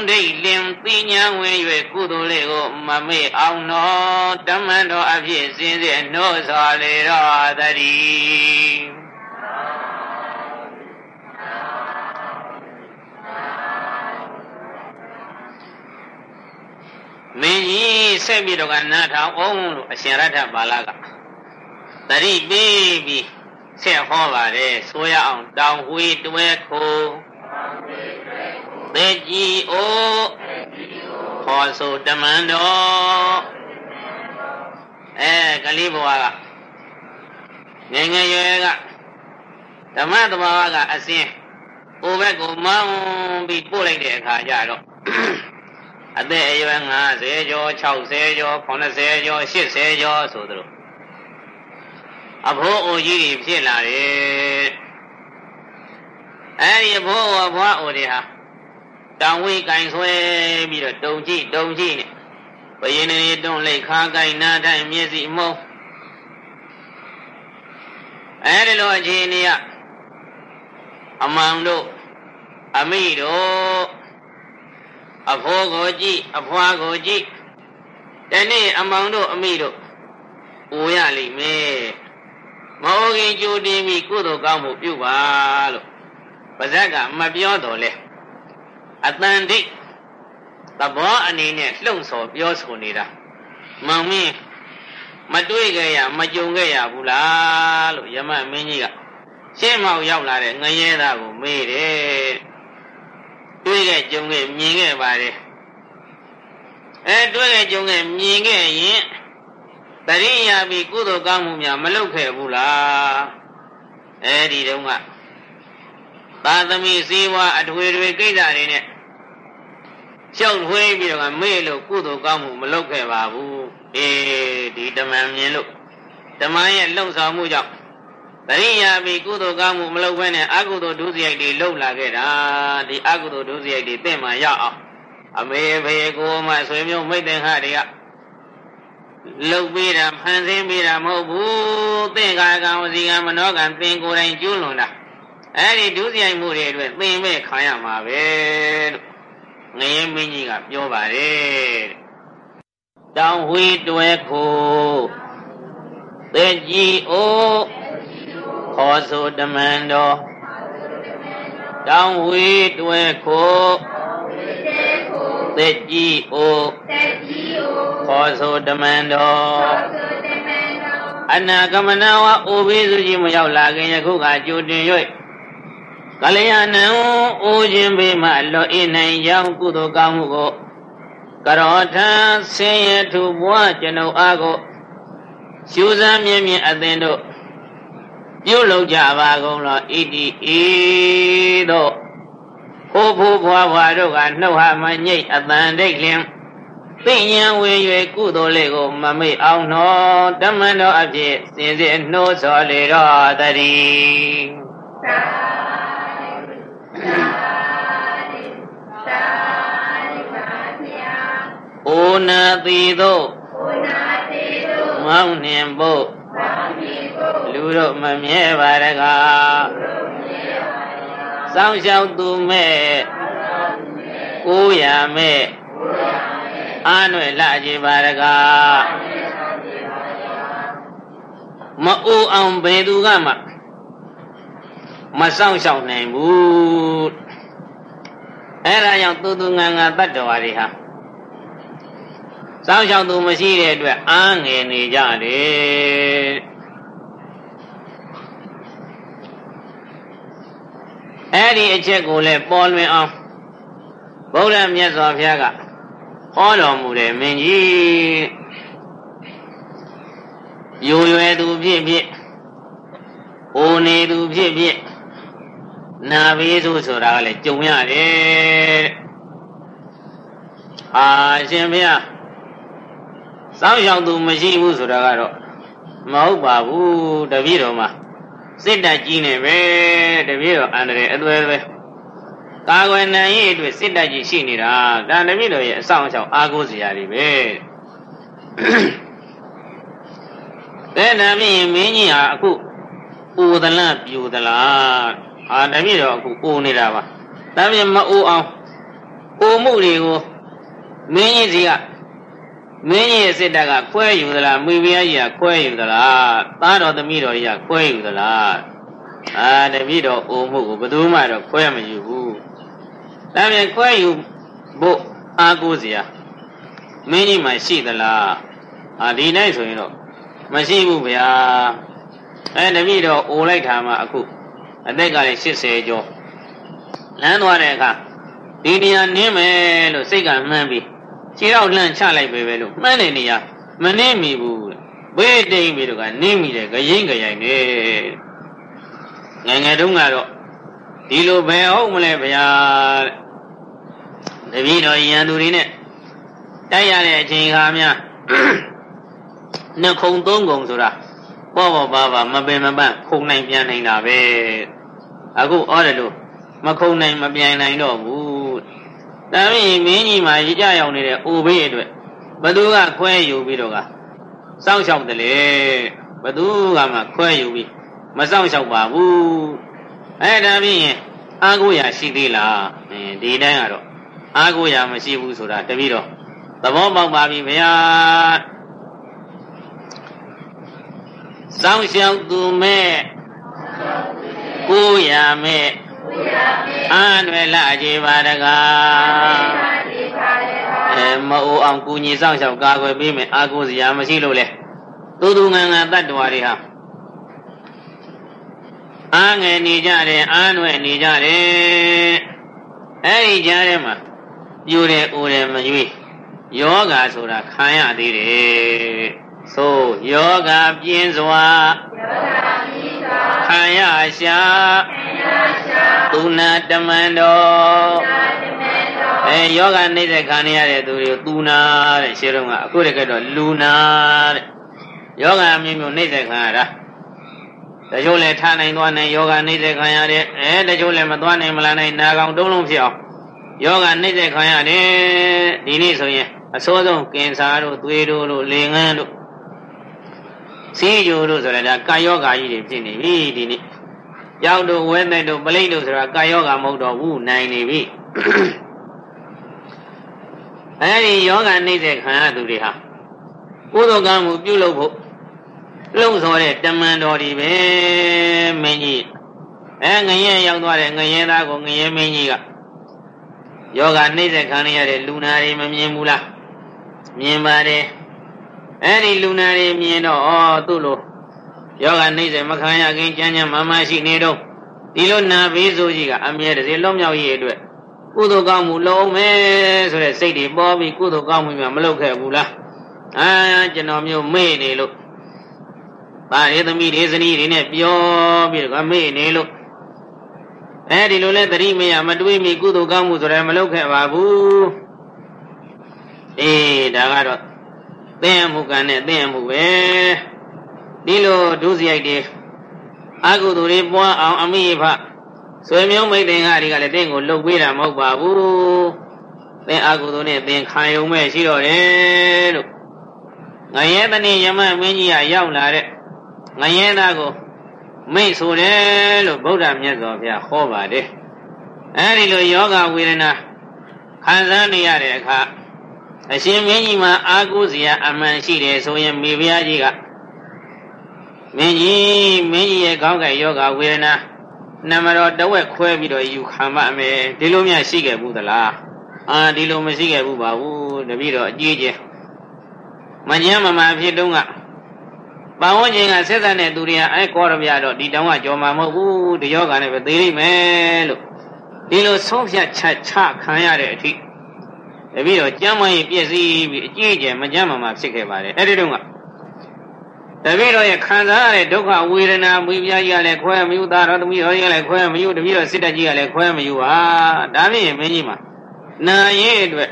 ဒိတ်လင်ပညာဝင်၍ကုသိုလ်လေးကိုမမေ့အောင်တော်တမန်တော်အဖြစ်စင်စစ်နှိုးဆော်လေတော်တည်း မင်းကြီးဆက်ပြီးတော့ကနားထောင်အောင်လို့အရှင်ရထဘာလကတတိပေးပြီးဆက်ဟောပါတယ်ဆိုရအောင်တောင်ဝေးတွဲခိုးသေကြီးအိုခေါ်ဆိုတမန်တော်အဲကလေးဘဝကငယ်ငယ်ရွယ်ကဓမ္မသဘာဝကအစင်းဟိုဘက်ကိုမောင်းပြီးပို့လိုက်တဲ့အခါကျတော့ အသက်အရွယ်50ကျော်60ကျော်80ကျော်80ကျော်ဆိုသလိုအဖိုးအိုကြီးတွေဖြစ်လာတယ်အဲဒီအဖိုးအိုဘွားအိုတွေဟာတောင်ဝိကင်ဆွဲပြီးတော့တုံကြည့်တုံကြည့်နဲ့ဘယင်းနေတွန်းလိုက်ခါကင်နာတိုင်းမျက်စိမုံအဲဒီလိုအခြေအနေကအမှန်တို့အမိတို့ အဖိုးကိုကြည့်အဖွားကိုကြည့်တနေ့အမောင်တို့အမိတို့အိုရလိမ့်မယ်မဟုတ်ခင်ကြိုတင်ပြီးကုသိုလ်ကောင်းမှုပြုပါလို့ပါဇက်ကမပြောတော့လဲအတန်တိသဘောအနေနဲ့လှုံ့ဆော်ပြောဆိုနေတာမောင်မင်းမတွေ့ခဲ့ရမကြုံခဲ့ရဘူးလားလို့ယမမင်းကြီးကရှင်းမောက်ရောက်လာတဲ့ငရဲသားကိုမေးတယ် တွေ့ခဲ့ကြုံခဲ့မြင်ခဲ့ပါတယ်အဲတွေ့ခဲ့ကြုံခဲ့မြင်ခဲ့ရင်တရိယာပြီးကုသိုလ်ကောင်းမှုများမလုပ်ခဲ့ဘူးလားအဲဒီတုန်းကသာသမီစည်းဝါအထွေထွေကိစ္စတွေနဲ့ရှောက်ထွေးပြီးတော့မေ့လို့ကုသိုလ်ကောင်းမှုမလုပ်ခဲ့ပါဘူးအေးဒီတမန်မြင်လို့တမန်ရဲ့လှုပ်ဆောင်မှုကြောင့် တရိယာဘီကုသိုလ်ကောင်းမှုမလုပ်ဘဲနဲ့အကုသိုလ်ဒုစရိုက်တွေလှုပ်လာခဲ့တာဒီအကုသိုလ်ဒုစရိုက်တွေတင့်မှရအောင်အမေဖေကိုမဆွေမျိုးမိတ်တင်ခတွေကလှုပ်ပြီးတာဖန်ဆင်းပြီးတာမဟုတ်ဘူးသင်္ကာကံဝစီကံမနောကံသင်ကိုယ်တိုင်ကျူးလွန်တာအဲ့ဒီဒုစရိုက်မှုတွေအတွက်သင်မဲ့ခံရမှာပဲလို့ငရေမင်းကြီးကပြောပါတယ်တောင်ဝီတွဲခိုသေကြီးအို ခေါ်ဆိုတမန်တော်တောင်ဝေးတွဲခိုသက်ကြီးအိုခေါ်ဆိုတမန်တော်အနာဂမနာဝအိုဘေးစုကြီးမရောက်လာခင်ယခုကကြိုတင်၍ကလျာဏံအိုခြင်းဘေးမှလောအိနိုင်ကြောင်းကုသိုလ်ကောင်းမှုကိုကရောထံဆင်းရဲထုဘွားကျွန်ုပ်အားကိုရှုစမ်းမြင်မြင်အသင်တို့ ပြုလုပ်ကြပါကုန်လောဣတိဤတို့ဖိုးဖိုးဘွားဘွားတို့ကနှုတ်ဟာမညိတ်အတန်ဒိတ်လင်သိဉဏ်ဝင်၍ကုသိုလ်လေးကိုမမေ့အောင်တော်တမန်တော်အဖြစ်စင်စစ်နှိုးဆော်လေတော်တည်းသာသာအိုနာတိတို့အိုနာတိတို့မောင်းနှင်ဖို့ လူတို့မမြဲပါရကားစောင်းရှောက်သူမဲ့ကိုရမဲ့အာနွယ်လှကြပါရကားမအိုအောင်ဘယ်သူကမှမဆောင်ရှောက်နိုင်ဘူးအဲ့ဒါကြောင့်သူသူငန်ငါတတ္တဝါတွေဟာ စောင်းရှောက်သူမရှိတဲ့အတွက်အားငယ်နေကြတယ်အဲ့ဒီအချက်ကိုလည်းပေါ်လွင်အောင်ဗုဒ္ဓမြတ်စွာဘုရားကဟောတော်မူတယ်မင်းကြီးယိုရွယ်သူဖြစ်ဖြစ်အိုနေသူဖြစ်ဖြစ်နာဘေးဆိုဆိုတာကလည်းကြုံရတယ်အာရှင်ဘုရား စောင့်ရှောက်သူမရှိဘူးဆိုတာကတော့မဟုတ်ပါဘူးတပည့်တော်မှာစစ်တပ်ကြီးနေပဲတပည့်တော်အန္တရာယ်အသွဲသွဲကာကွယ်နိုင်ရေးအတွက်စစ်တပ်ကြီးရှိနေတာဒါတပည့်တော်ရဲ့အဆောင်အရှောက်အားကိုးစရာတွေပဲတဲ့ဒါဖြင့်မင်းကြီးဟာအခုပူသလားပြူသလားအာတပည့်တော်အခုပူနေတာပါဒါဖြင့်မအိုးအောင်ပူမှုတွေကိုမင်းကြီးစီက မင်းကြီးရဲ့စစ်တပ်ကခွဲယူသလားမိဖုရားကြီးကခွဲယူသလားသားတော်သမီးတော်ကြီးကခွဲယူသလားအာတပည့်တော်အိုမှုကိုဘယ်သူမှတော့ခွဲမယူဘူးဒါပြန်ခွဲယူဖို့အားကိုးစရာမင်းကြီးမှရှိသလားအာဒီနိုင်ဆိုရင်တော့မရှိဘူးဗျာအဲတပည့်တော်အိုလိုက်တာမှအခုအသက်ကလည်း80ကျော်လမ်းသွားတဲ့အခါဒီနေရာနင်းမယ်လို့စိတ်ကမှန်းပြီး ခြေတော့လှန့်ချလိုက်ပဲပဲလို့မှန်းနေနေရမနှင်းမိဘူးဘေးတိမ်ပြီးတော့ကနင်းမိတယ်ခရင်ခရိုင်နေငယ်ငယ်တုန်းကတော့ဒီလိုဘယ်ဟုတ်မလဲဗျာတပည့်တော်ရန်သူတွေနဲ့တိုက်ရတဲ့အချိန်ခါများနှစ်ခုံသုံးခုံဆိုတာပေါ့ပေါ့ပါပါမပင်မပန့်ခုံနိုင်ပြန်နိုင်တာပဲအခုဩတယ်လို့မခုံနိုင်မပြန်နိုင်တော့ဘူး ဒါဖြင့်မင်းကြီးမှာရကြရောက်နေတဲ့အိုဘေးအတွက်ဘသူကခွဲယူပြီးတော့ကစောင့်ရှောက်တယ်လေဘသူကမှခွဲယူပြီးမစောင့်ရှောက်ပါဘူးအဲဒါဖြင့်အာကိုရာရှိသေးလားအင်းဒီတိုင်းကတော့အာကိုရာမရှိဘူးဆိုတာတပည့်တော့သဘောပေါက်ပါပြီဗျာစောင့်ရှောက်သူမဲ့ကိုရမဲ့ အာနွယ်လာကြပါတကားအဲမအိုအောင်ကူညီစောင့်ရှောက်ကာကွယ်ပေးမယ်အာကိုစရာမရှိလို့လေသူသူငံငံတတ္တဝါတွေဟာအာငယ်နေကြတယ်အာနွယ်နေကြတယ်အဲ့ဒီကြားထဲမှာပြိုတယ်အိုတယ်မရွေးယောဂါဆိုတာခံရသေးတယ်ဆိုယောဂါပြင်းစွာ ခံရရှာသူနာတမန်တော်အဲယောဂနှိမ့်တဲ့ခံရတဲ့သူတွေသူနာတဲ့ရှင်းတော့ကအခုတကယ်တော့လူနာတဲ့ယောဂမျိုးမျိုးနှိမ့်တဲ့ခံရတာတချို့လည်းထားနိုင်သွားနိုင်ယောဂနှိမ့်တဲ့ခံရတယ်အဲတချို့လည်းမသွားနိုင်မလာနိုင်နာကောင်တုံးလုံးဖြစ်အောင်ယောဂနှိမ့်တဲ့ခံရတယ်ဒီနေ့ဆိုရင်အစိုးဆုံးကင်ဆာတို့သွေးတို့လို့လေငန်းတို့ စီးကြိုတို့ဆိုတာဒါကာယောဂါကြီးတွေဖြစ်နေပြီဒီနေ့ကြောက်တို့ဝဲတဲ့တို့ပလိတ်တို့ဆိုတာကာယောဂါမဟုတ်တော့ဘူးနိုင်နေပြီအဲဒီယောဂနှိမ့်တဲ့ခံရသူတွေဟာကုသိုလ်ကံမှုပြုလုပ်ဖို့လှုပ်ဆော်တဲ့တမန်တော်ဒီပဲမင်းကြီးအဲငရဲရောက်သွားတဲ့ငရဲသားကိုငရဲမင်းကြီးကယောဂနှိမ့်တဲ့ခံရတဲ့လူနာတွေမမြင်ဘူးလားမြင်ပါတယ် အဲ့ဒီလူနာတွေမြင်တော့ဩသူ့လိုယောဂနှိမ့်စေမခံရခင်ကြမ်းကြမ်းမာမရှိနေတော့ဒီလိုနာဘေးဆိုကြီးကအမြဲတည်းလွတ်မြောက်ရေးအတွက်ကုသိုလ်ကောင်းမှုလုံးမယ်ဆိုတဲ့စိတ်တွေပေါ်ပြီးကုသိုလ်ကောင်းမှုများမလုပ်ခဲ့ဘူးလားအာကျွန်တော်မျိုးမေ့နေလို့ပါရေသမီးတွေဇနီးတွေနဲ့ပြောပြီးတော့မေ့နေလို့အဲဒီလိုလဲသတိမရမတွေးမိကုသိုလ်ကောင်းမှုဆိုရဲမလုပ်ခဲ့ပါဘူးအေးဒါကတော့ သင်မှုကံနဲ့သင်မှုပဲဒီလိုဒုစရိုက်တွေအကုသိုလ်တွေပွားအောင်အမိဖဆွေမျိုးမိတ်တင်ကတွေကလည်းသင်ကိုလှုပ်ပေးတာမဟုတ်ပါဘူးသင်အကုသိုလ်နဲ့သင်ခံယုံမဲ့ရှိတော့တယ်လို့ငရဲတနေ့ယမမင်းကြီးကရောက်လာတဲ့ငရဲသားကိုမိတ်ဆိုတယ်လို့ဗုဒ္ဓမြတ်စွာဘုရားဟောပါတယ်အဲဒီလိုယောဂဝေဒနာခံစားနေရတဲ့အခါ အရှင်မင်းကြီးမှာအာကိုးစရာအမှန်ရှိတယ်ဆိုရင်မိဖုရားကြီးကမင်းကြီးမင်းကြီးရဲ့ခေါင်းကယောဂဝေဒနာနမတော်တဝက်ခွဲပြီးတော့ယူခံပါမယ်ဒီလိုများရှိခဲ့ဘူးသလားအာဒီလိုမရှိခဲ့ဘူးပါဘူးတပည့်တော်အကြီးကျယ်မညမ်းမမှဖြစ်တုန်းကပန်ဝန်းကျင်ကဆက်ဆက်တဲ့သူတွေကအဲကောရပြတော့ဒီတောင်ကကြော်မှာမဟုတ်ဘူးဒီယောဂနဲ့ပဲသေးလိမ့်မယ်လို့ဒီလိုဆုံးဖြတ်ချက်ချခံရတဲ့အထိ တပည့်တော်ကျမ်းမကြီးပြည့်စည်ပြီးအကြည့်အကျယ်မကြမ်းမှမှဖြစ်ခဲ့ပါတယ်အဲ့ဒီတော့ကတပည့်တော်ရဲ့ခံစားရတဲ့ဒုက္ခဝေဒနာမူပြားကြီးကလည်းခွဲမယူသားတော်သမီးတော်ကြီးကလည်းခွဲမယူတပည့်တော်စစ်တပ်ကြီးကလည်းခွဲမယူပါဒါဖြင့်မင်းကြီးမှာနာရေးအတွက်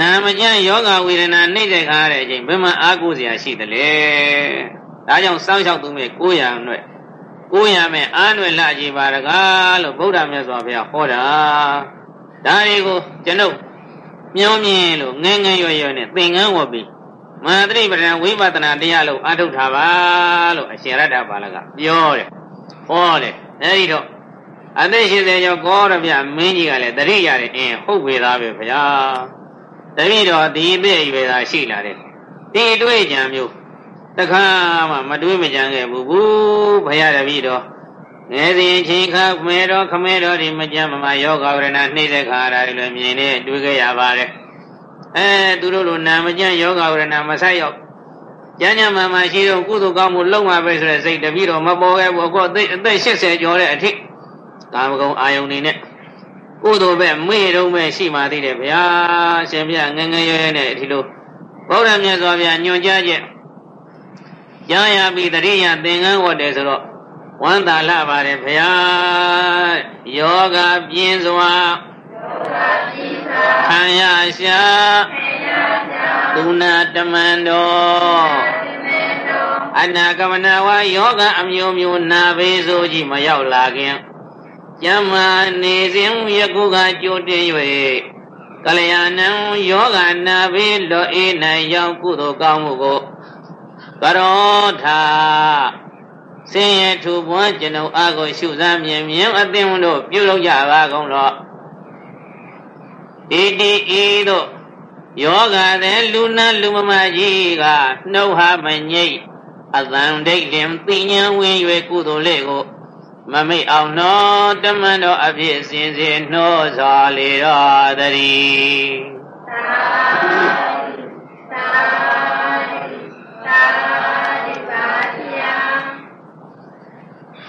နာမကျန်ယောဂဝေဒနာနှိမ့်တဲ့ခါရတဲ့အချိန်ဘယ်မှာအာကိုစရာရှိသလဲဒါကြောင့်စောင့်ရှောက်သူမဲ့ကိုရံအတွက်ကိုရံမဲ့အားနွယ်လှကြည်ပါရကားလို့ဗုဒ္ဓမြတ်စွာဘုရားဟောတာ ဒါတွေကိုကျွန်ုပ်မျောမြင်လို့ငဲငဲရွရွနဲ့သင်္ကန်းဝတ်ပြီးမဟာတိပဒံဝိပဿနာတရားလို့အထုတ်ထားပါလို့အရှင်ရတ္တပါဠကပြောတယ်ဟောတယ်အဲဒီတော့အသက်ရှင်တဲ့ကြောကောရပြမင်းကြီးကလည်းတရိရတယ်အင်းဟုတ်ပေသားပဲဗျာတပည့်တော်ဒီအသက်ရွယ်သာရှိလာတယ်ဒီတွေ့ကြံမျိုးတခါမှမတွေးမကြံခဲ့ဘူးဘူးဘုရားတပည့်တော် ငယ်စဉ်ချိန်ခါခမဲတော်ခမဲတော်ဒီမကြမ်းမမယောဂဝရဏနှိမ့်တဲ့ခါရာလည်းမြင်နေတွေ့ခဲ့ရပါတယ်အဲသူတို့လိုနာမကြမ်းယောဂဝရဏမဆိုင်ရောက်ကျမ်းကျမ်းမှမှရှိတော့ကုသိုလ်ကောင်းမှုလုံးမှာပဲဆိုတဲ့စိတ်တပည့်တော်မပေါ်ခဲ့ဘူးအခုအသက်အသက်80ကျော်တဲ့အထိကာမဂုဏ်အာယုန်နေနဲ့ကုသိုလ်ပဲမေ့တော့ပဲရှိမှသေးတယ်ဗျာရှင်ဗျာငငယ်ရဲရဲနဲ့ဒီလိုဘုရားမြတ်စွာဘုရားညွှန်ကြားချက်ကြားရပြီးတရိယာသင်္ကန်းဝတ်တယ်ဆိုတော့ ဝမ်းသာလာပါတယ်ဗျာယောဂပြင်းစွာခံရရှာသုနာတမန်တော်အနာကမနာဝယောဂအမျိုးမျိုးနာဘေးဆိုကြီးမရောက်လာခင်ကျမ်းမာနေစဉ်ယခုကကြိုတင်၍ကလျာဏံယောဂနာဘေးလောအေးနိုင်ရောက်ကုသိုလ်ကောင်းမှုကိုကရောထာ ဆင်းရဲထူပွားကျွန်ုပ်အားကိုရှုစားမြင်မြင်အသင်တို့ပြုလုပ်ကြပါကုန်တော့ဣတိဤတို့ယောဂတဲ့လူနာလူမမကြီးကနှုတ်ဟာမငိတ်အသံဒိတ်တင်သိဉဏ်ဝင်၍ကုသိုလ်လေးကိုမမိတ်အောင်တော်တမန်တော်အဖြစ်စင်စစ်နှိုးစွာလေတော်တည်း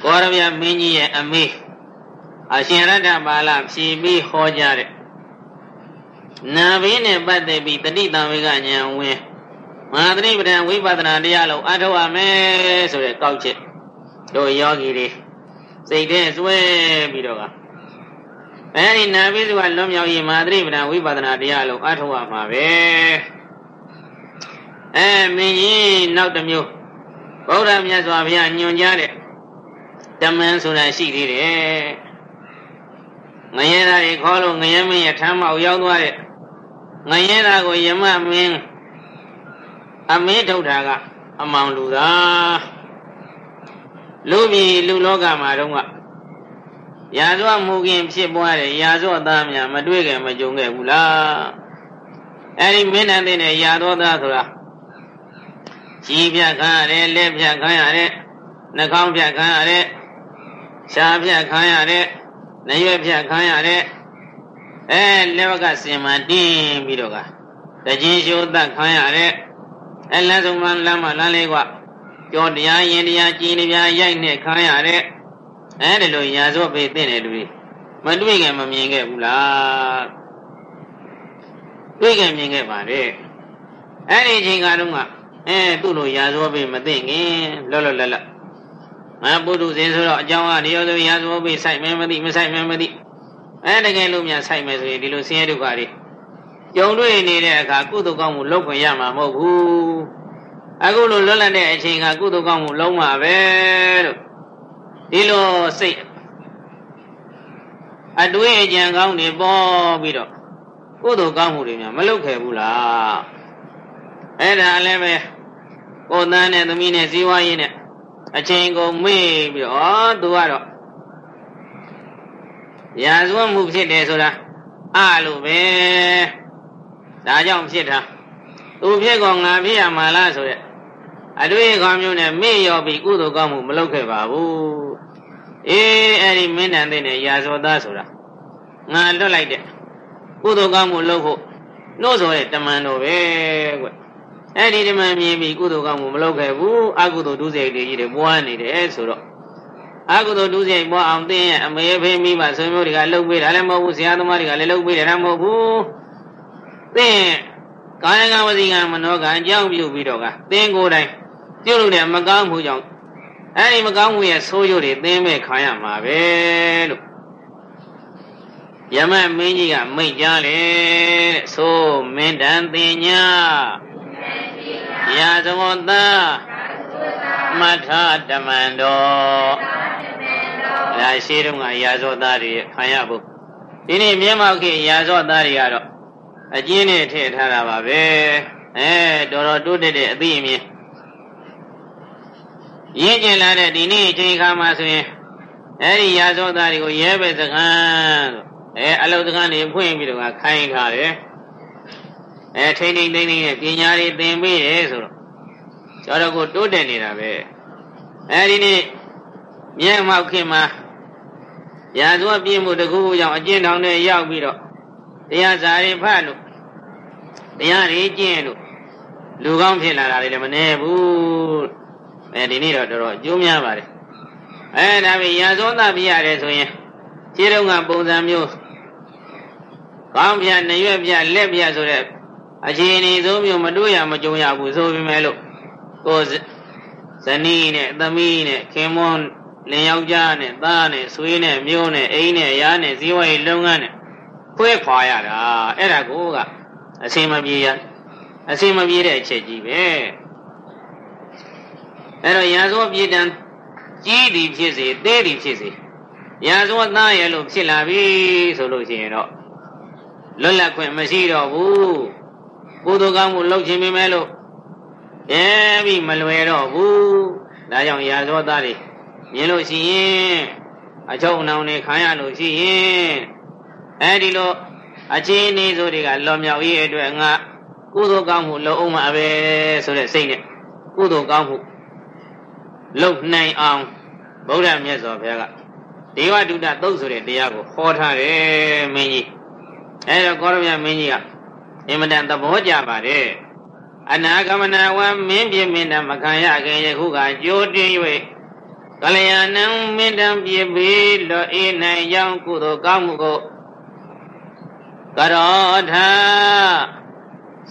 ကောရမြမင်းကြီးရဲ့အမေအရှင်ရတ္တပါဠဖြည်ပြီးဟောကြတဲ့နာဘင်းနဲ့ပတ်သက်ပြီးတတိတံဝေကဉာဏ်ဝင်မဟာသတိပဋ္ဌာန်ဝိပဿနာတရားလုံးအထောက်အမယ်ဆိုတဲ့ကောက်ချက်တို့ယောဂီတွေစိတ်ထဲစွဲပြီးတော့ကအဲဒီနာဘိစုကလွန်မြောက်ရေးမဟာသတိပဋ္ဌာန်ဝိပဿနာတရားလုံးအထောက်အမှာပဲအဲမင်းကြီးနောက်တစ်မျိုးဗုဒ္ဓမြတ်စွာဘုရားညွှန်ကြားတဲ့ တမန်ဆိုတာရှိသေးတယ်ငရဲသားတွေခေါ်လို့ငရဲမင်းရထမ်းမောက်ရောက်သွားတဲ့ငရဲသားကိုယမမင်းအမင်းထုတ်တာကအမောင်လူသာလူပြည်လူလောကမှာတော့ကရာဇဝမှုခင်ဖြစ်ပွားတဲ့ရာဇဝသားများမတွေ့ခင်မကြုံခဲ့ဘူးလားအဲဒီမင်းနဲ့တဲ့ရာသောသားဆိုတာကြီးပြခံရတယ်လက်ပြခံရတယ်နှာခေါင်းပြခံရတယ် ရှားဖြတ်ခံရတဲ့နရွက်ဖြတ်ခံရတဲ့အဲလက်ဝကစင်မှတင်းပြီးတော့ကတခြင်းရှိုးသက်ခံရတဲ့အဲလမ်းဆုံးမှလမ်းမလမ်းလေးကကြောတရားရင်တရားကြည်နေပြရိုက်နဲ့ခံရတဲ့အဲဒီလိုရာဇဝပေတဲ့လူတွေမတွေ့ခင်မမြင်ခဲ့ဘူးလားတွေ့ခင်မြင်ခဲ့ပါလေအဲ့ဒီအချိန်ကတော့အဲသူ့လိုရာဇဝပေမသိခင်လောလောလတ်လတ် မပုထုဇဉ်ဆိုတော့အကြောင်းကနေရောဆိုရာဇဝပိစိုက်မယ်မသိမစိုက်မယ်မသိအဲတကယ်လို့များစိုက်မယ်ဆိုရင်ဒီလိုဆင်းရဲဒုက္ခတွေကြုံတွေ့နေတဲ့အခါကုသိုလ်ကောင်းမှုလုပ်ခွင့်ရမှာမဟုတ်ဘူးအခုလိုလွတ်လပ်တဲ့အချိန်ကကုသိုလ်ကောင်းမှုလုံးမှာပဲလို့ဒီလိုစိတ်အတွေ့အကြံကောင်းတွေပေါ်ပြီးတော့ကုသိုလ်ကောင်းမှုတွေများမလုပ်ခဲ့ဘူးလားအဲ့ဒါလည်းပဲကိုယ်တန်းနဲ့သမီးနဲ့ဇီဝရေးနဲ့ အချိန်ကုန်မေ့ပြီးတော့သူကတော့ရာဇဝမှုဖြစ်တယ်ဆိုတာအလို့ပဲဒါကြောင့်ဖြစ်တာသူဖြစ်ကောငါဖြစ်ရမှာလားဆိုရက်အတွေ့အခေါ်မျိုးနဲ့မေ့ရောပြီးကုသိုလ်ကောင်းမှုမလုပ်ခဲ့ပါဘူးအေးအဲ့ဒီမင်းတန်တဲ့ရာဇဝသားဆိုတာငါလွတ်လိုက်တဲ့ကုသိုလ်ကောင်းမှုလုပ်ဖို့နှိုးဆိုတဲ့တမန်တော်ပဲကွ အဲ့ဒီဒီမှမြင်ပြီးကုသိုလ်ကောင်းမှုမလုပ်ခဲ့ဘူးအကုသိုလ်ဒုစရိုက်တွေကြီးတွေပွားနေတယ်ဆိုတော့အာကုသိုလ်ဒုစရိုက်ပေါ်အောင်တင်းရဲ့အမေဖေးမိဘဆွေမျိုးတွေကလှုပ်ပေးတာလည်းမဟုတ်ဘူးဆရာသမားတွေကလည်းလှုပ်ပေးတယ်လည်းမဟုတ်ဘူးတင်းကာယကဝစီကမနောကအကြောင်းပြုပြီးတော့ကတင်းကိုယ်တိုင်ပြုလုပ်တဲ့မကောင်းမှုကြောင့်အဲဒီမကောင်းမှုရဲ့ဆိုးကျိုးတွေသင်မဲ့ခံရမှာပဲလို့ယမမင်းကြီးကမိတ်ကြားလေတဲ့ဆိုမင်းတန်တင်ညာ ရာဇဝတ္တမထတမန္တောဒါရှိတုန်းကရာဇဝသားတွေခံရဖို့ဒီနေ့မြတ်မောက်ခေရာဇဝသားတွေကတော့အကျဉ်းနဲ့ထည့်ထားတာပါပဲအဲတော်တော်တိုးတက်တဲ့အသိအမြင်ရင့်ကျင်လာတဲ့ဒီနေ့အချိန်ခါမှာဆိုရင်အဲဒီရာဇဝသားတွေကိုရဲပဲစကန်းလို့အဲအလုတ်စကန်းတွေဖွင့်ပြီးတော့ခိုင်းထားတယ် အဲထိမ့်ထိမ့်သိမ့်သိမ့်နဲ့ပညာတွေသင်ပေးတယ်ဆိုတော့ကျွန်တော်ကိုတိုးတက်နေတာပဲအဲဒီနေ့မြတ်မောက်ခင်မှာရာဇဝပြင်းမှုတကူကြောင့်အကျဉ်းထောင်ထဲရောက်ပြီးတော့တရားစာတွေဖတ်လို့တရားတွေကျင့်လို့လူကောင်းဖြစ်လာတာလည်းမနေဘူးအဲဒီနေ့တော့တော်တော်အကျိုးများပါတယ်အဲဒါပေရာဇဝသပြရတယ်ဆိုရင်ခြေတုံးကပုံစံမျိုးကောင်းပြနှရွက်ပြလက်ပြဆိုတဲ့ အခြေအနေဆုံးမျိုးမတွေ့ရမကြုံရဘူးဆိုပေမဲ့လို့ကိုဇနီးနဲ့သမီးနဲ့ခင်မွန်းလင်ယောက်ျားနဲ့သားနဲ့ဆွေးနဲ့မျိုးနဲ့အိမ်နဲ့ရားနဲ့ဇီဝရေးလုပ်ငန်းနဲ့ခွဲခွာရတာအဲ့ဒါကိုကအစင်မပြေရအစင်မပြေတဲ့အချက်ကြီးပဲအဲ့တော့ရာဇဝပြေတံကြီးသည်ဖြစ်စေသေးသည်ဖြစ်စေရာဇဝသားရဲ့လို့ဖြစ်လာပြီဆိုလို့ရှိရင်တော့လွတ်လပ်ခွင့်မရှိတော့ဘူး ကိုယ်တော်ကောင်းမှုလုပ်ခြင်းပဲမဲ့လို့အဲပြီးမလွယ်တော့ဘူးဒါကြောင့်ရာဇဝသားတွေမြင်လို့ရှိရင်အချုပ်အနှောင်တွေခံရလို့ရှိရင်အဲဒီလိုအခြေအနေဆိုတွေကလော်မြောက်ရေးအတွက်ငါကုသိုလ်ကောင်းမှုလုပ်အောင်မှာပဲဆိုတဲ့စိတ်နဲ့ကုသိုလ်ကောင်းမှုလုပ်နိုင်အောင်ဗုဒ္ဓမြတ်စွာဘုရားကဒေဝတုဒ္ဒသုတ်ဆိုတဲ့တရားကိုဟောထားတယ်မင်းကြီးအဲတော့ကောရမြမင်းကြီးက အင်မတန်သဘောကျပါတယ်အနာဂမနာဝံမင်းပြမင်းတမခံရခင်ယခုကကြိုးတင်၍ကလျာဏံမင်းတံပြပြီးလောအေးနိုင်ကြောင်းကုသိုလ်ကောင်းမှုကိုကရောထာ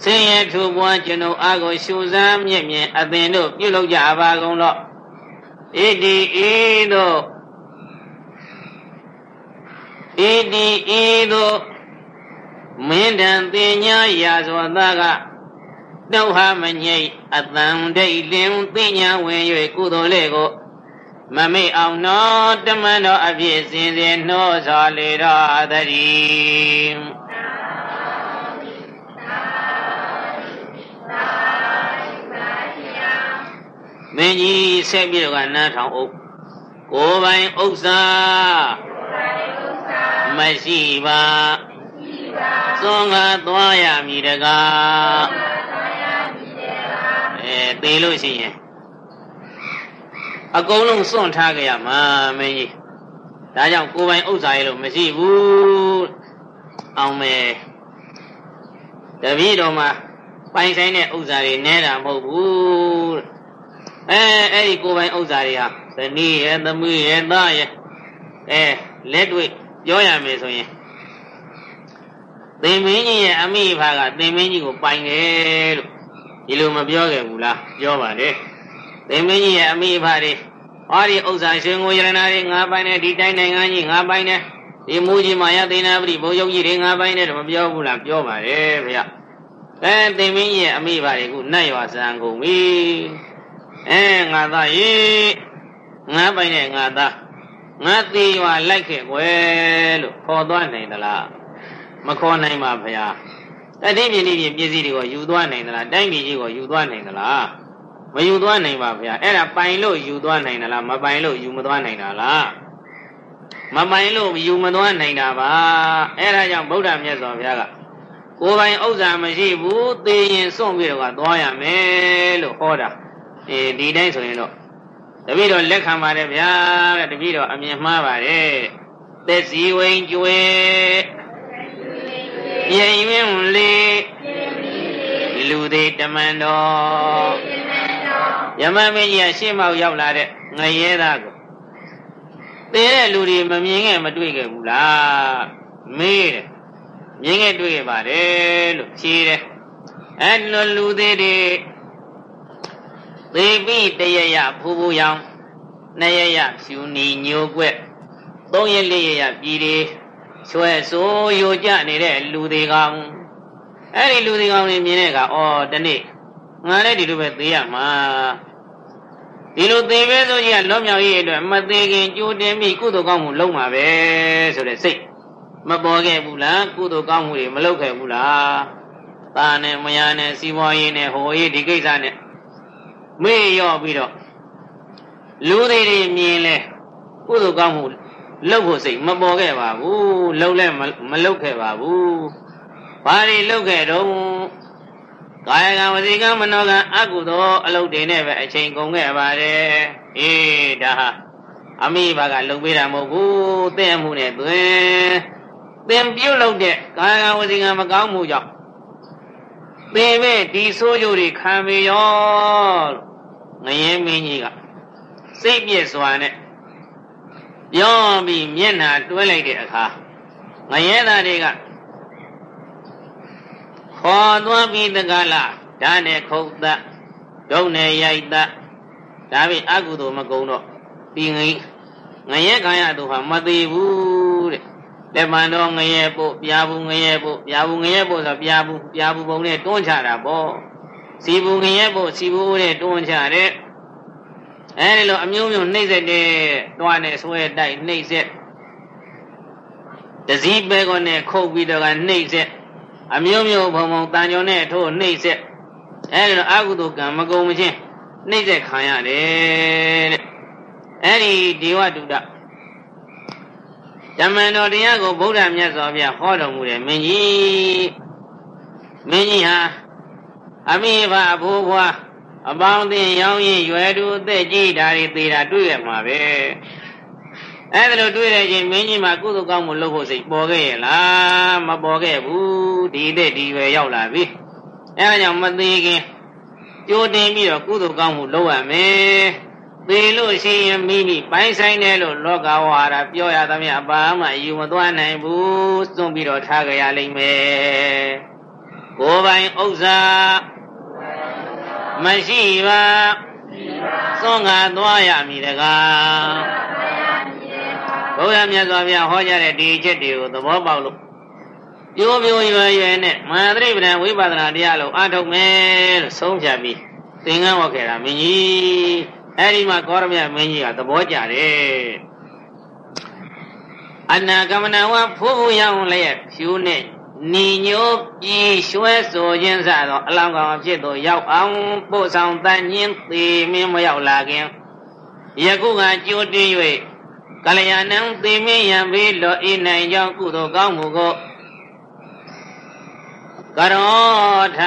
ဆင်းရဲထူပွားကျွန်ုပ်အားကိုရှုစားမြင့်မြင့်အသင်တို့ပြုလုပ်ကြပါကုန်တော့ဣတိဤသို့ဣတိဤသို့ မင်းတံတင်ညာရာဇဝသားကတောဟာမငိတ်အတန်ဒိတ်လင်သိညာဝင်၍ကုသိုလ်လေးကိုမမေ့အောင်နောတမန်တော်အပြည့်စင်စင်နှောစွာလေတော်တည်းမင်းကြီးဆက်ပြီးတော့ကနားထောင်အုပ်ကိုယ်ပိုင်ဥစ္စာမရှိပါ သွန်ကားသွားရမည်တကားအဲသေလို့ရှိရင်အကုန်လုံးစွန့်ထားကြရမှာမင်းကြီးဒါကြောင့်ကိုယ်ပိုင်ဥစ္စာရဲ့လို့မရှိဘူးအောင်မယ်တပည့်တော်မှာပိုင်ဆိုင်တဲ့ဥစ္စာတွေနဲတာမဟုတ်ဘူးအဲအဲ့ဒီကိုယ်ပိုင်ဥစ္စာတွေဟာဇနီးရဲ့သမီးရဲ့သားရဲ့အဲလက်တွေ့ပြောရမယ်ဆိုရင် သင်မင်းကြီးရဲ့အမိဖကသင်မင်းကြီးကိုပိုင်တယ်လို့ဒီလိုမပြောခဲ့ဘူးလားပြောပါတယ်သင်မင်းကြီးရဲ့အမိဖတွေဟောဒီဥစ္စာရှင်ကိုယရနာတွေငါပိုင်တယ်ဒီတိုင်းနိုင်ငံကြီးငါပိုင်တယ်ဒီမူကြီးမာယသေနာပရိဘုံယုတ်ကြီးတွေငါပိုင်တယ်တော့မပြောဘူးလားပြောပါတယ်ဗျအဲသင်မင်းကြီးရဲ့အမိဖတွေကနတ်ရွာစံကုန်ပြီအဲငါသားရေငါပိုင်တဲ့ငါသားငါသေးရွာလိုက်ခဲ့ကွယ်လို့ခေါ်သွားနိုင်သလား မခေါ်နိုင်ပါဗျာတတိပြင်းဒီပြင်းပစ္စည်းတွေကိုယူသွားနိုင်သလားတိုင်းပြည်ကြီးကိုယူသွားနိုင်သလားမယူသွားနိုင်ပါဗျာအဲ့ဒါပိုင်လို့ယူသွားနိုင်သလားမပိုင်လို့ယူမသွားနိုင်တာလားမပိုင်လို့ယူမသွားနိုင်တာပါအဲ့ဒါကြောင့်ဗုဒ္ဓမြတ်စွာဘုရားကကိုယ်ပိုင်ဥစ္စာမရှိဘူးသေရင်စွန့်ပြီးတော့သွားရမယ်လို့ဟောတာအဲဒီတိုင်းဆိုရင်တော့တပည့်တော်လက်ခံပါတယ်ဗျာတဲ့တပည့်တော်အမြင်မှားပါတယ်သက်စီဝိန်ကျွေ ပြင်ယင်းလေးလူသေးတမန်တော်ယမမင်းကြီးကရှေ့မောက်ရောက်လာတဲ့ငရဲသားကိုသေတဲ့လူတွေမမြင်ခဲ့မတွေ့ခဲ့ဘူးလားမေးတယ်မြင်ခဲ့တွေ့ခဲ့ပါတယ်လို့ဖြေတယ်အဲ့လိုလူသေးတွေသေပြီးတရရဖူးဖူးရောင်နှစ်ရရဖြူနီညိုကွက်သုံးရလေးရရပြည်တွေ ဆွဲဆိုးယိုကြနေတဲ့လူတွေကောင်အဲ့ဒီလူတွေကောင်တွေမြင်တဲ့အခါအော်တနေ့ငါလည်းဒီလိုပဲသေရမှာဒီလိုသေပဲဆိုကြီးကလွတ်မြောက်ရေးအတွက်မသေးခင်ကြိုးတင်ပြီးကုသိုလ်ကောင်းမှုလုပ်မှာပဲဆိုတဲ့စိတ်မပေါ်ခဲ့ဘူးလားကုသိုလ်ကောင်းမှုတွေမလုပ်ခဲ့ဘူးလားတာနဲ့မယားနဲ့စီးပွားရေးနဲ့ဟိုရေးဒီကိစ္စနဲ့မေ့ရော့ပြီးတော့လူတွေတွေမြင်လဲကုသိုလ်ကောင်းမှု လုပ်ဖို့စိတ်မပေါ်ခဲ့ပါဘူးလုပ်လဲမလုပ်ခဲ့ပါဘူးဘာတွေလုပ်ခဲ့တော့ကာယကံဝစီကံမနောကံအကုသိုလ်အလုပ်တွေနဲ့ပဲအချိန်ကုန်ခဲ့ပါတယ်အေးဒါဟာအမိဘကလုပ်ပေးတာမဟုတ်ဘူးသင်မှုနဲ့သွင်းသင်ပြုတ်လုပ်တဲ့ကာယကံဝစီကံမကောင်းမှုကြောင့်သင်ပဲဒီဆိုးကြိုးတွေခံပေရောငရဲမင်းကြီးကစိတ်ပြည့်စွာနဲ့ ပြောပြီးမျက်နှာတွဲလိုက်တဲ့အခါငရဲသားတွေကခေါ်သွားပြီးတကလားဓာနဲ့ခုတ်သဒုံနဲ့ရိုက်သဒါပြီအကုသိုလ်မကုံတော့ဒီငိငရဲခံရသူဟာမသေးဘူးတဲ့လက်မှန်တော့ငရဲပို့ပြာဘူးငရဲပို့ပြာဘူးငရဲပို့ဆိုပြာဘူးပြာဘူးပုံနဲ့တွန်းချတာပေါ့စီဘူးငရဲပို့စီဘူးနဲ့တွန်းချတဲ့ အဲဒီလိုအမျိုးမျိုးနှိမ့်ဆက်တဲ့တွားနဲ့ဆွဲတိုက်နှိမ့်ဆက်တစည်းပဲကောနဲ့ခုတ်ပြီးတော့ကနှိမ့်ဆက်အမျိုးမျိုးဘုံဘုံတန်ကြုံနဲ့ထိုးနှိမ့်ဆက်အဲဒီလိုအကုသိုလ်ကံမကုံမချင်းနှိမ့်ဆက်ခံရတယ်တဲ့အဲဒီဒေဝတုဒ္ဒဓမ္မန်တော်တရားကိုဗုဒ္ဓမြတ်စွာဘုရားဟောတော်မူတယ်မင်းကြီးမင်းကြီးဟာအမိဘအဘိုးဘွား အပေါင်းအသင်းရောင်းရင်ရွယ်တူအသက်ကြီးဒါတွေသေးတာတွေ့ရမှာပဲအဲ့ဒါလိုတွေ့တဲ့ချင်းမင်းကြီးမှာကုသိုလ်ကောင်းမှုလုပ်ဖို့စိတ်ပေါ်ခဲ့ရဲ့လားမပေါ်ခဲ့ဘူးဒီတဲ့ဒီရွယ်ရောက်လာပြီအဲဒါကြောင့်မသေးခင်ကြိုးတင်ပြီးတော့ကုသိုလ်ကောင်းမှုလုပ်ရမယ်သေလို့ရှိရင်မိမိပိုင်းဆိုင်တယ်လို့လောကဝါဒပြောရသမျှဘာမှယူမသွားနိုင်ဘူးစွန့်ပြီးတော့ထားကြရလိမ့်မယ်ကိုယ်ပိုင်ဥစ္စာ မရှိပါစွန့်ငါသွားရမည်တကားဘုရားမြတ်စွာဘုရားဟောကြားတဲ့ဒီချက်တွေကိုသဘောပေါက်လို့ပြိုးပြိုးရွယ်ရွယ်နဲ့မဟာသရိပဒံဝိပဿနာတရားလို့အားထုတ်မယ်လို့ဆုံးဖြတ်ပြီးသင်္ကန်းဝတ်ခဲ့တာမင်းကြီးအဲ့ဒီမှာကောရမြမင်းကြီးကသဘောကျတယ်အနာကမနဝဖိုးဖိုးရောင်လည်းဖြူနဲ့ နီညိုပြည်ရွှဲဆိုခြင်းစသောအလောင်းကောင်အဖြစ်သို့ရောက်အောင်ပို့ဆောင်တန်ညင်းသေမင်းမရောက်လာခင်ယခုကကြိုးတည်၍ကလျာဏံသေမင်းရံပေလောဤနိုင်ကြောင့်ကုသိုလ်ကောင်းမှုကိုကရောထ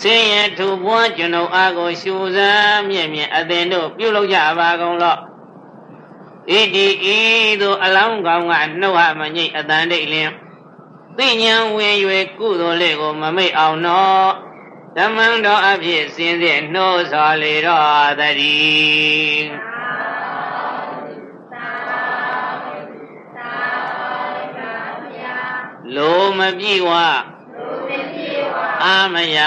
ဆင်းရဲထူပွားကျွန်ုပ်အားကိုရှူစမ်းမြင့်မြင့်အသင်တို့ပြုလုပ်ကြပါကုန်လော့ဣတိဤသို့အလောင်းကောင်ကနှုတ်ဟမငိတ်အတန်တိတ်လင်း သိဉဏ်ဝင်၍ကုသိုလ်လေးကိုမမိတ်အောင်တော့ဓမ္မံတော်အဖြစ်စင်စစ်နှိုးဆော်လေတော့တည်းလိုမပြည့်ဝအာမယ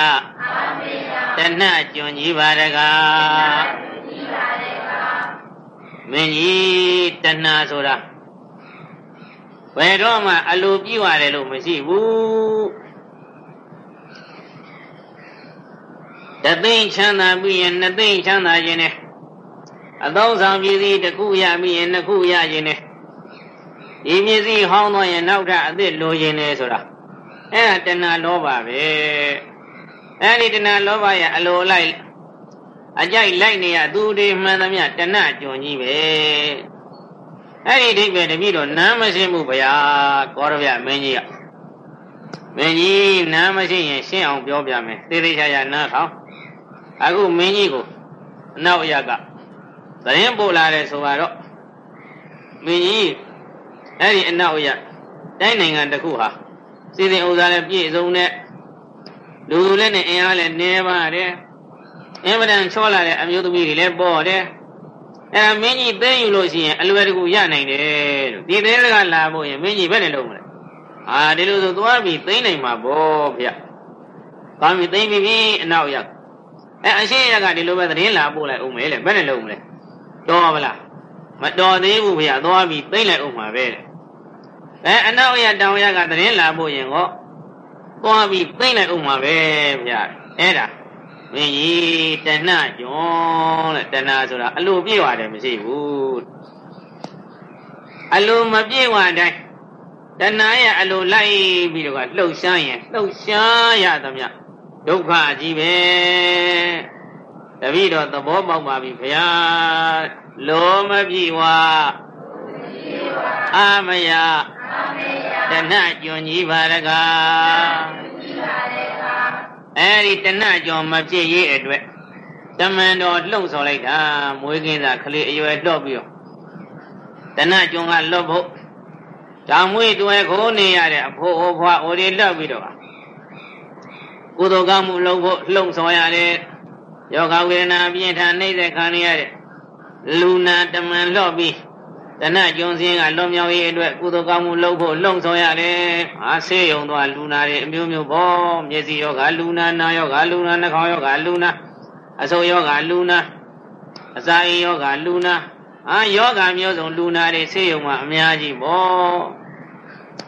တဏှကျွန်ကြီးပါတကားမင်းကြီးတဏှဆိုတာ ဘယ်တော့မှအလိုပြည့်ဝတယ်လို့မရှိဘူးတသိန်းချမ်းသာပြီးရင်နှစ်သိန်းချမ်းသာခြင်းနဲ့အသောဆောင်ပြည်စည်းတစ်ခုရပြီးရင်နှစ်ခုရခြင်းနဲ့ဒီမြစ္စည်းဟောင်းတော့ရင်နောက်ထပ်အသစ်လိုခြင်းနဲ့ဆိုတာအဲ့ဒါတဏှာလောဘပဲအဲ့ဒီတဏှာလောဘရဲ့အလိုလိုက်အကြိုက်လိုက်နေရသူတွေမှန်သမျှတဏှာကြုံကြီးပဲ အဲ့ဒီအိဗယ်တပြည့်တော့နားမရှိမှုဗျာကောရဗျမင်းကြီးကမင်းကြီးနားမရှိရင်ရှင်းအောင်ပြောပြမယ်သေသေးချာချာနားထောင်အခုမင်းကြီးကိုအနောက်ရကသတင်းပို့လာတယ်ဆိုတော့မင်းကြီးအဲ့ဒီအနောက်ရတိုင်းနိုင်ငံတစ်ခုဟာစီစဉ်ဥစ္စာလည်းပြည့်စုံတဲ့လူလူလည်းနဲ့အင်အားလည်းနေပါတယ်အင်မတန်ချောလာတဲ့အမျိုးသမီးတွေလည်းပေါ်တယ် အဲမင်းကြီးသိယူလို့ရှိရင်အလွယ်တကူရနိုင်တယ်လို့ဒီသေးကလာဖို့ရင်မင်းကြီးဘယ်နဲ့လုံးမလဲအာဒီလိုဆိုသွားပြီသိနိုင်မှာဗောဗျကောင်းပြီသိပြီပြီအနောက်ရောက်အဲအရှိရကဒီလိုပဲသတင်းလာပို့လိုက်ဦးမယ်လေဘယ်နဲ့လုံးမလဲတော်ပါလားမတော်သေးဘူးဗျသွားပြီသိလိုက်ဦးမှာပဲအဲအနောက်ရတောင်ရကသတင်းလာပို့ရင်ဟောသွားပြီသိလိုက်ဦးမှာပဲဗျအဲ့ဒါ မင်းကြီးတဏှကျွန်းတဲ့တဏှဆိုတာအလိုပြည့်ပါတယ်မရှိဘူးအလိုမပြည့်ဝတိုင်းတဏှရဲ့အလိုလိုက်ပြီးတော့လှုပ်ရှားရင်လှုပ်ရှားရသမျှဒုက္ခကြီးပဲတပည့်တော်သဘောပေါက်ပါပြီဘုရားလောမပြေဝအာမယတဏှကျွန်းကြီးပါရကား အဲဒီတဏှကြောင့်မဖြစ်ရေးအတွက်တမန်တော်လှုပ်ဆော်လိုက်တာမွေးကင်းသာကလေးအရွယ်တော့ပြီးတော့တဏှကြောင့်ကလွတ်ဖို့တောင်မွေးတွယ်ခိုးနေရတဲ့အဖိုးအဖွားအိုဒီလှောက်ပြီးတော့ကုသိုလ်ကောင်းမှုလုပ်ဖို့လှုံ့ဆော်ရတယ်ယောဂဝေဒနာပြင်းထန်နှိမ့်တဲ့ခံရတဲ့လူနာတမန်လှော့ပြီး တဏှကျွန်းစင်းကလွန်မြောက်ရေးအတွက်ကုသိုလ်ကောင်းမှုလုပ်ဖို့လှုံ့ဆော်ရတယ်။အားဆေးရုံသွားလူနာတွေအမျိုးမျိုးပေါ့မျက်စိယောဂလူနာနာယောဂလူနာနှာခေါင်းယောဂလူနာအဆုပ်ယောဂလူနာအစာအိမ်ယောဂလူနာအာယောဂမျိုးစုံလူနာတွေဆေးရုံမှာအများကြီးပေါ့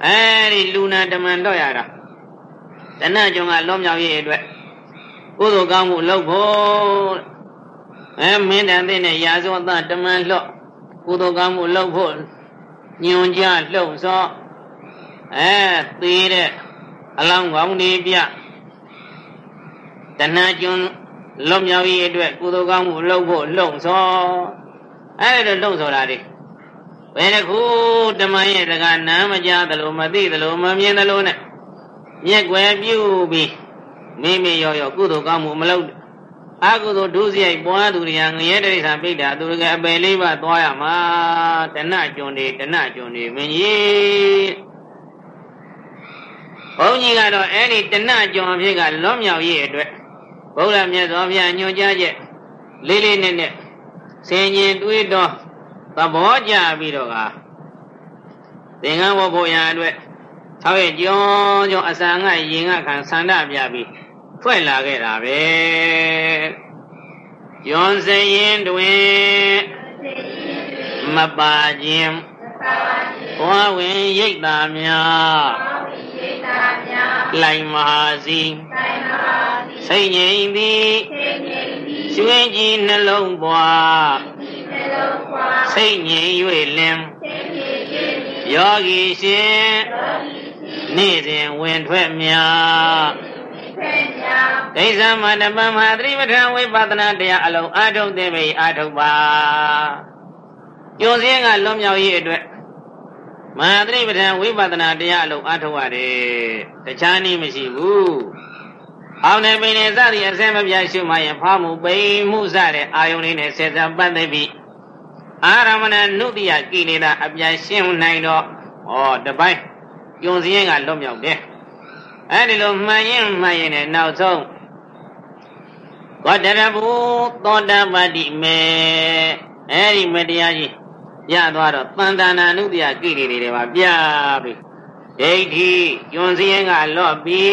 အဲဒီလူနာတမန်တော့ရတာတဏှကျွန်းကလွန်မြောက်ရေးအတွက်ကုသိုလ်ကောင်းမှုလုပ်ဖို့အဲမင်းတန်တဲ့ရာဇဝတတမန်လှော့ ကုသိုလ်ကောင်းမှုလုပ်ဖို့ညွန်ကြလှုပ်စောအဲသေးတဲ့အလောင်းကောင်းတွေပြတဏှာကျွန်းလွတ်မြောက်ရေးအတွက်ကုသိုလ်ကောင်းမှုလုပ်ဖို့လှုံ့ဆောအဲ့ဒါလှုံ့ဆောတာတွေဘယ်တစ်ခုဓမ္မရဲ့တကနားမကြားသလိုမသိသလိုမမြင်သလိုနဲ့မျက်ွယ်ပြုပြီးမိမိရောရောကုသိုလ်ကောင်းမှုမလုပ် အကုသိုလ်ဒုစရိုက်ပွားသူတွေကငရဲတိရစ္ဆာန်ပိဋ္ဌာသူတွေကအပယ်လေးပါသွားရမှာတဏှကျွန်းတွေတဏှကျွန်းတွေမင်းကြီးဘုန်းကြီးကတော့အဲ့ဒီတဏှကျွန်းအဖြစ်ကလွန်မြောက်ရေးအတွက်ဘုရားမြတ်စွာဘုရားညွှန်ကြားချက်လေးလေးနက်နက်ဆင်ញင်တွေးတော့သဘောကျပြီးတော့ကသင်္ကန်းဝဖို့ရအတွက်၆ရက်ကျော်ကျော်အစာငတ်ရင်ငတ်ခံဆန္ဒပြပြီး ထွက်လာခဲ့တာပဲယွန်စရင်တွင်မပါခြင်းဘဝဝင်ရိတ်တာများလိုက်မဟာစီစိတ်ငြိမ်သည်ရွှင်ကြည်နှလုံးပွားစိတ်ငြိမ်၍လင်ယောဂီရှင်နေ့စဉ်ဝင်ထွက်များ ဒိဋ္ဌမတပမဟာသတိပဋ္ဌာန်ဝိပဿနာတရားအလုံးအာထုတ်သိပြီအာထုတ်ပါကျိုးစင်းကလွန်မြောက်ရေးအတွက်မဟာသတိပဋ္ဌာန်ဝိပဿနာတရားအလုံးအာထုတ်ရတယ်တခြားနည်းမရှိဘူးအောင်နေပင်နေစသည်အစဲမပြတ်ရှုမှရင်ဖောင်းမှုပိန်မှုစတဲ့အာယုန်လေးနဲ့ဆက်စပ်ပတ်သက်ပြီးအာရမဏနုတ္တိယကိလေသာအပြတ်ရှင်းနိုင်တော့ဩတပိုင်းကျုံစင်းကလွန်မြောက်တယ် အဲ့ဒီလိုမှန်ရင်မှန်ရင်နဲ့နောက်ဆုံးကောတရဘူးသောတာပတိမေအဲ့ဒီမတရားကြီးရသွားတော့တန်တနာနုတ္တိယကိရိတွေပါပြပြီဒိဋ္ဌိကျွန်းစည်းကလော့ပြီ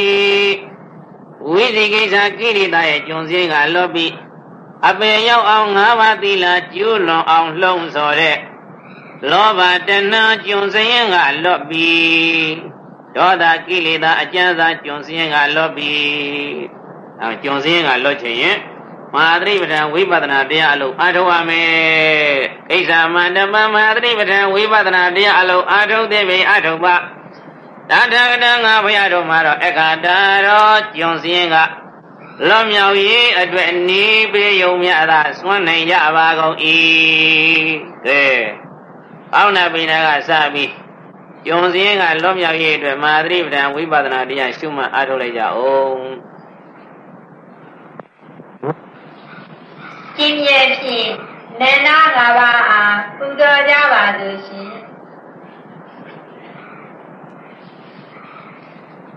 ဝိသိကိစ္စကိရိတာရဲ့ကျွန်းစည်းကလော့ပြီအပေရောက်အောင်ငါးပါးသီလကျူးလွန်အောင်လှုံ့ဆော်တဲ့လောဘတဏှာကျွန်းစည်းကလော့ပြီ ဒေါသကိလေသာအကျဉ်းစားကျွံစင်းကလော့ပြီအဲကျွံစင်းကလော့ချင်ရင်မဟာသတိပဋ္ဌာန်ဝိပဿနာတရားအလုံးအားထုတ်ရမယ်ကိစ္စမန္တမမဟာသတိပဋ္ဌာန်ဝိပဿနာတရားအလုံးအားထုတ်သေးပြီအားထုတ်ပါတထာဂတငါဘုရားတော်မှာတော့အခါတာတော်ကျွံစင်းကလွန်မြောက်ရေးအတွက်နီးပေးယုံမြတ်သာစွန့်နိုင်ကြပါကုန်၏ကဲအောင်းနာပိနာကစပြီး ယုံစင်းကလွတ်မြောက်ရေးအတွက်မာသရိပဒံဝိပဿနာတရားရှုမှတ်အားထုတ်လိုက်ကြအောင်ကျင့်ရဲ့ဖြင့်နန္ဒငါးပါးအားပူဇော်ကြပါစို့ရှင်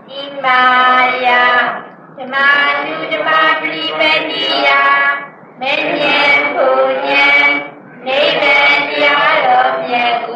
ဣမာယဓမ္မနုဓမ္မပရိပတိယမေညံပူညံနိဗ္မာဓိပညာသိက္